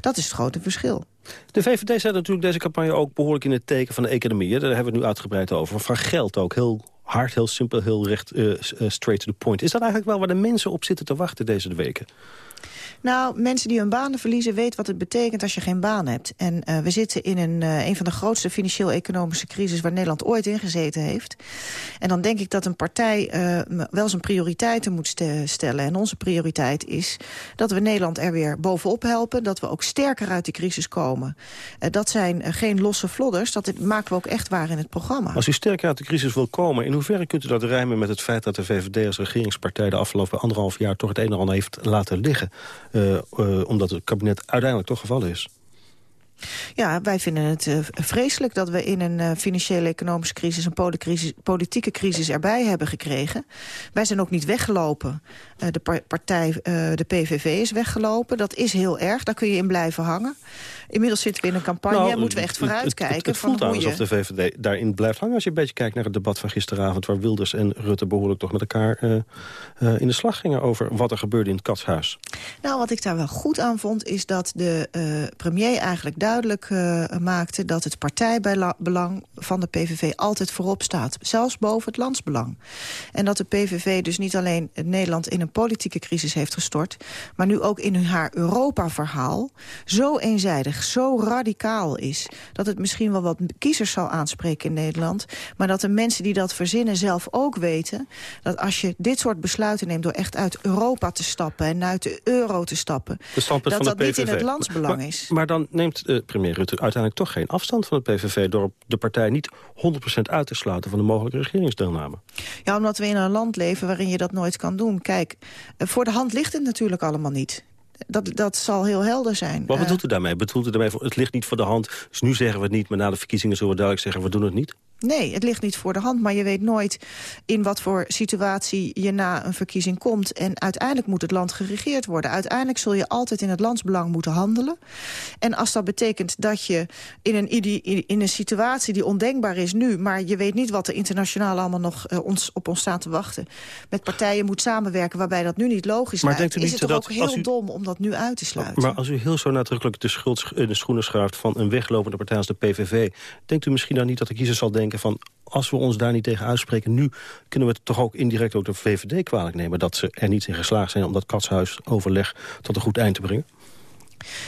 Dat is het grote verschil. De VVD zet natuurlijk deze campagne ook behoorlijk in het teken van de economie. Daar hebben we het nu uitgebreid over. Van geld ook, heel hard, heel simpel, heel recht, uh, straight to the point. Is dat eigenlijk wel waar de mensen op zitten te wachten deze weken? Nou, mensen die hun banen verliezen weten wat het betekent als je geen baan hebt. En uh, we zitten in een, uh, een van de grootste financieel-economische crisis... waar Nederland ooit in gezeten heeft. En dan denk ik dat een partij uh, wel zijn prioriteiten moet st stellen. En onze prioriteit is dat we Nederland er weer bovenop helpen. Dat we ook sterker uit die crisis komen. dat zijn geen losse vlodders. Dat maken we ook echt waar in het programma. Als u sterker uit de crisis wil komen... in hoeverre kunt u dat rijmen met het feit dat de VVD als regeringspartij... de afgelopen anderhalf jaar toch het een en ander heeft laten liggen... Uh, uh, omdat het kabinet uiteindelijk toch gevallen is. Ja, wij vinden het uh, vreselijk dat we in een uh, financiële economische crisis... een politieke, politieke crisis erbij hebben gekregen. Wij zijn ook niet weggelopen. Uh, de par partij, de PVV is weggelopen. Dat is heel erg, daar kun je in blijven hangen. Inmiddels zitten we in een campagne nou, en moeten we echt vooruitkijken. Het, het, het voelt aan alsof de VVD daarin blijft hangen. Als je een beetje kijkt naar het debat van gisteravond... waar Wilders en Rutte behoorlijk toch met elkaar in de slag gingen... over wat er gebeurde in het katshuis. Nou, wat ik daar wel goed aan vond... is dat de premier eigenlijk duidelijk maakte... dat het partijbelang van de PVV altijd voorop staat. Zelfs boven het landsbelang. En dat de PVV dus niet alleen Nederland in een politieke crisis heeft gestort... maar nu ook in haar Europa-verhaal zo eenzijdig zo radicaal is... dat het misschien wel wat kiezers zal aanspreken in Nederland... maar dat de mensen die dat verzinnen zelf ook weten... dat als je dit soort besluiten neemt door echt uit Europa te stappen... en uit de euro te stappen... dat dat niet in het landsbelang maar, is. Maar dan neemt uh, premier Rutte uiteindelijk toch geen afstand van het PVV... door de partij niet 100% uit te sluiten van de mogelijke regeringsdeelname. Ja, omdat we in een land leven waarin je dat nooit kan doen. Kijk, uh, voor de hand ligt het natuurlijk allemaal niet. Dat, dat zal heel helder zijn. Wat bedoelt u daarmee? Bedoelt u daarmee, het ligt niet voor de hand, dus nu zeggen we het niet... maar na de verkiezingen zullen we duidelijk zeggen, we doen het niet? Nee, het ligt niet voor de hand, maar je weet nooit in wat voor situatie je na een verkiezing komt. En uiteindelijk moet het land geregeerd worden. Uiteindelijk zul je altijd in het landsbelang moeten handelen. En als dat betekent dat je in een, in een situatie die ondenkbaar is nu... maar je weet niet wat er internationaal allemaal nog uh, ons, op ons staat te wachten... met partijen moet samenwerken waarbij dat nu niet logisch maar lijkt... denkt u is het toch ook heel u... dom om dat nu uit te sluiten. Maar als u heel zo nadrukkelijk de schuld in de schoenen schuift... van een weglopende partij als de PVV... denkt u misschien dan niet dat de kiezer zal denken van... als we ons daar niet tegen uitspreken nu... kunnen we het toch ook indirect ook de VVD kwalijk nemen... dat ze er niet in geslaagd zijn om dat katshuisoverleg tot een goed eind te brengen?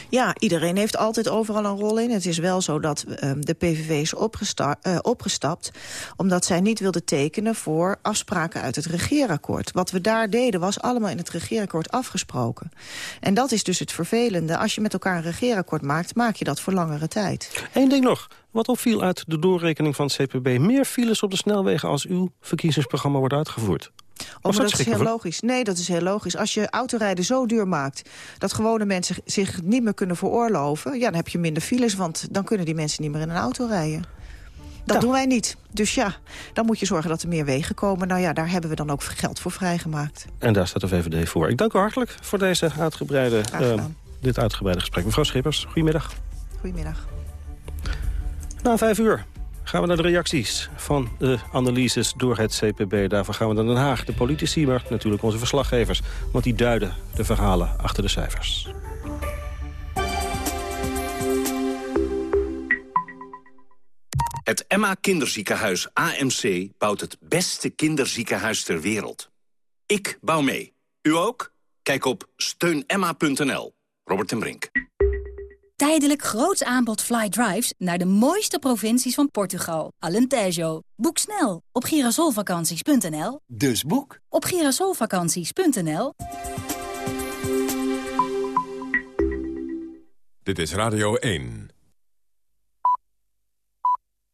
Ja, iedereen heeft altijd overal een rol in. Het is wel zo dat uh, de PVV is uh, opgestapt... omdat zij niet wilde tekenen voor afspraken uit het regeerakkoord. Wat we daar deden was allemaal in het regeerakkoord afgesproken. En dat is dus het vervelende. Als je met elkaar een regeerakkoord maakt, maak je dat voor langere tijd. Eén ding nog. Wat opviel uit de doorrekening van het CPB... meer files op de snelwegen als uw verkiezingsprogramma wordt uitgevoerd. Oh, maar dat is heel logisch. Nee, dat is heel logisch. Als je autorijden zo duur maakt... dat gewone mensen zich niet meer kunnen veroorloven... ja, dan heb je minder files, want dan kunnen die mensen niet meer in een auto rijden. Dat ja. doen wij niet. Dus ja, dan moet je zorgen dat er meer wegen komen. Nou ja, daar hebben we dan ook geld voor vrijgemaakt. En daar staat de VVD voor. Ik dank u hartelijk voor deze uitgebreide, uh, dit uitgebreide gesprek. Mevrouw Schippers, goedemiddag. Goedemiddag. Na vijf uur Gaan we naar de reacties van de analyses door het CPB. Daarvoor gaan we naar Den Haag. De politici, maar natuurlijk onze verslaggevers. Want die duiden de verhalen achter de cijfers. Het Emma Kinderziekenhuis AMC bouwt het beste kinderziekenhuis ter wereld. Ik bouw mee. U ook? Kijk op steunemma.nl. Robert en Brink. Tijdelijk groots aanbod fly drives naar de mooiste provincies van Portugal. Alentejo. Boek snel op girasolvakanties.nl. Dus boek op girasolvakanties.nl. Dit is Radio 1.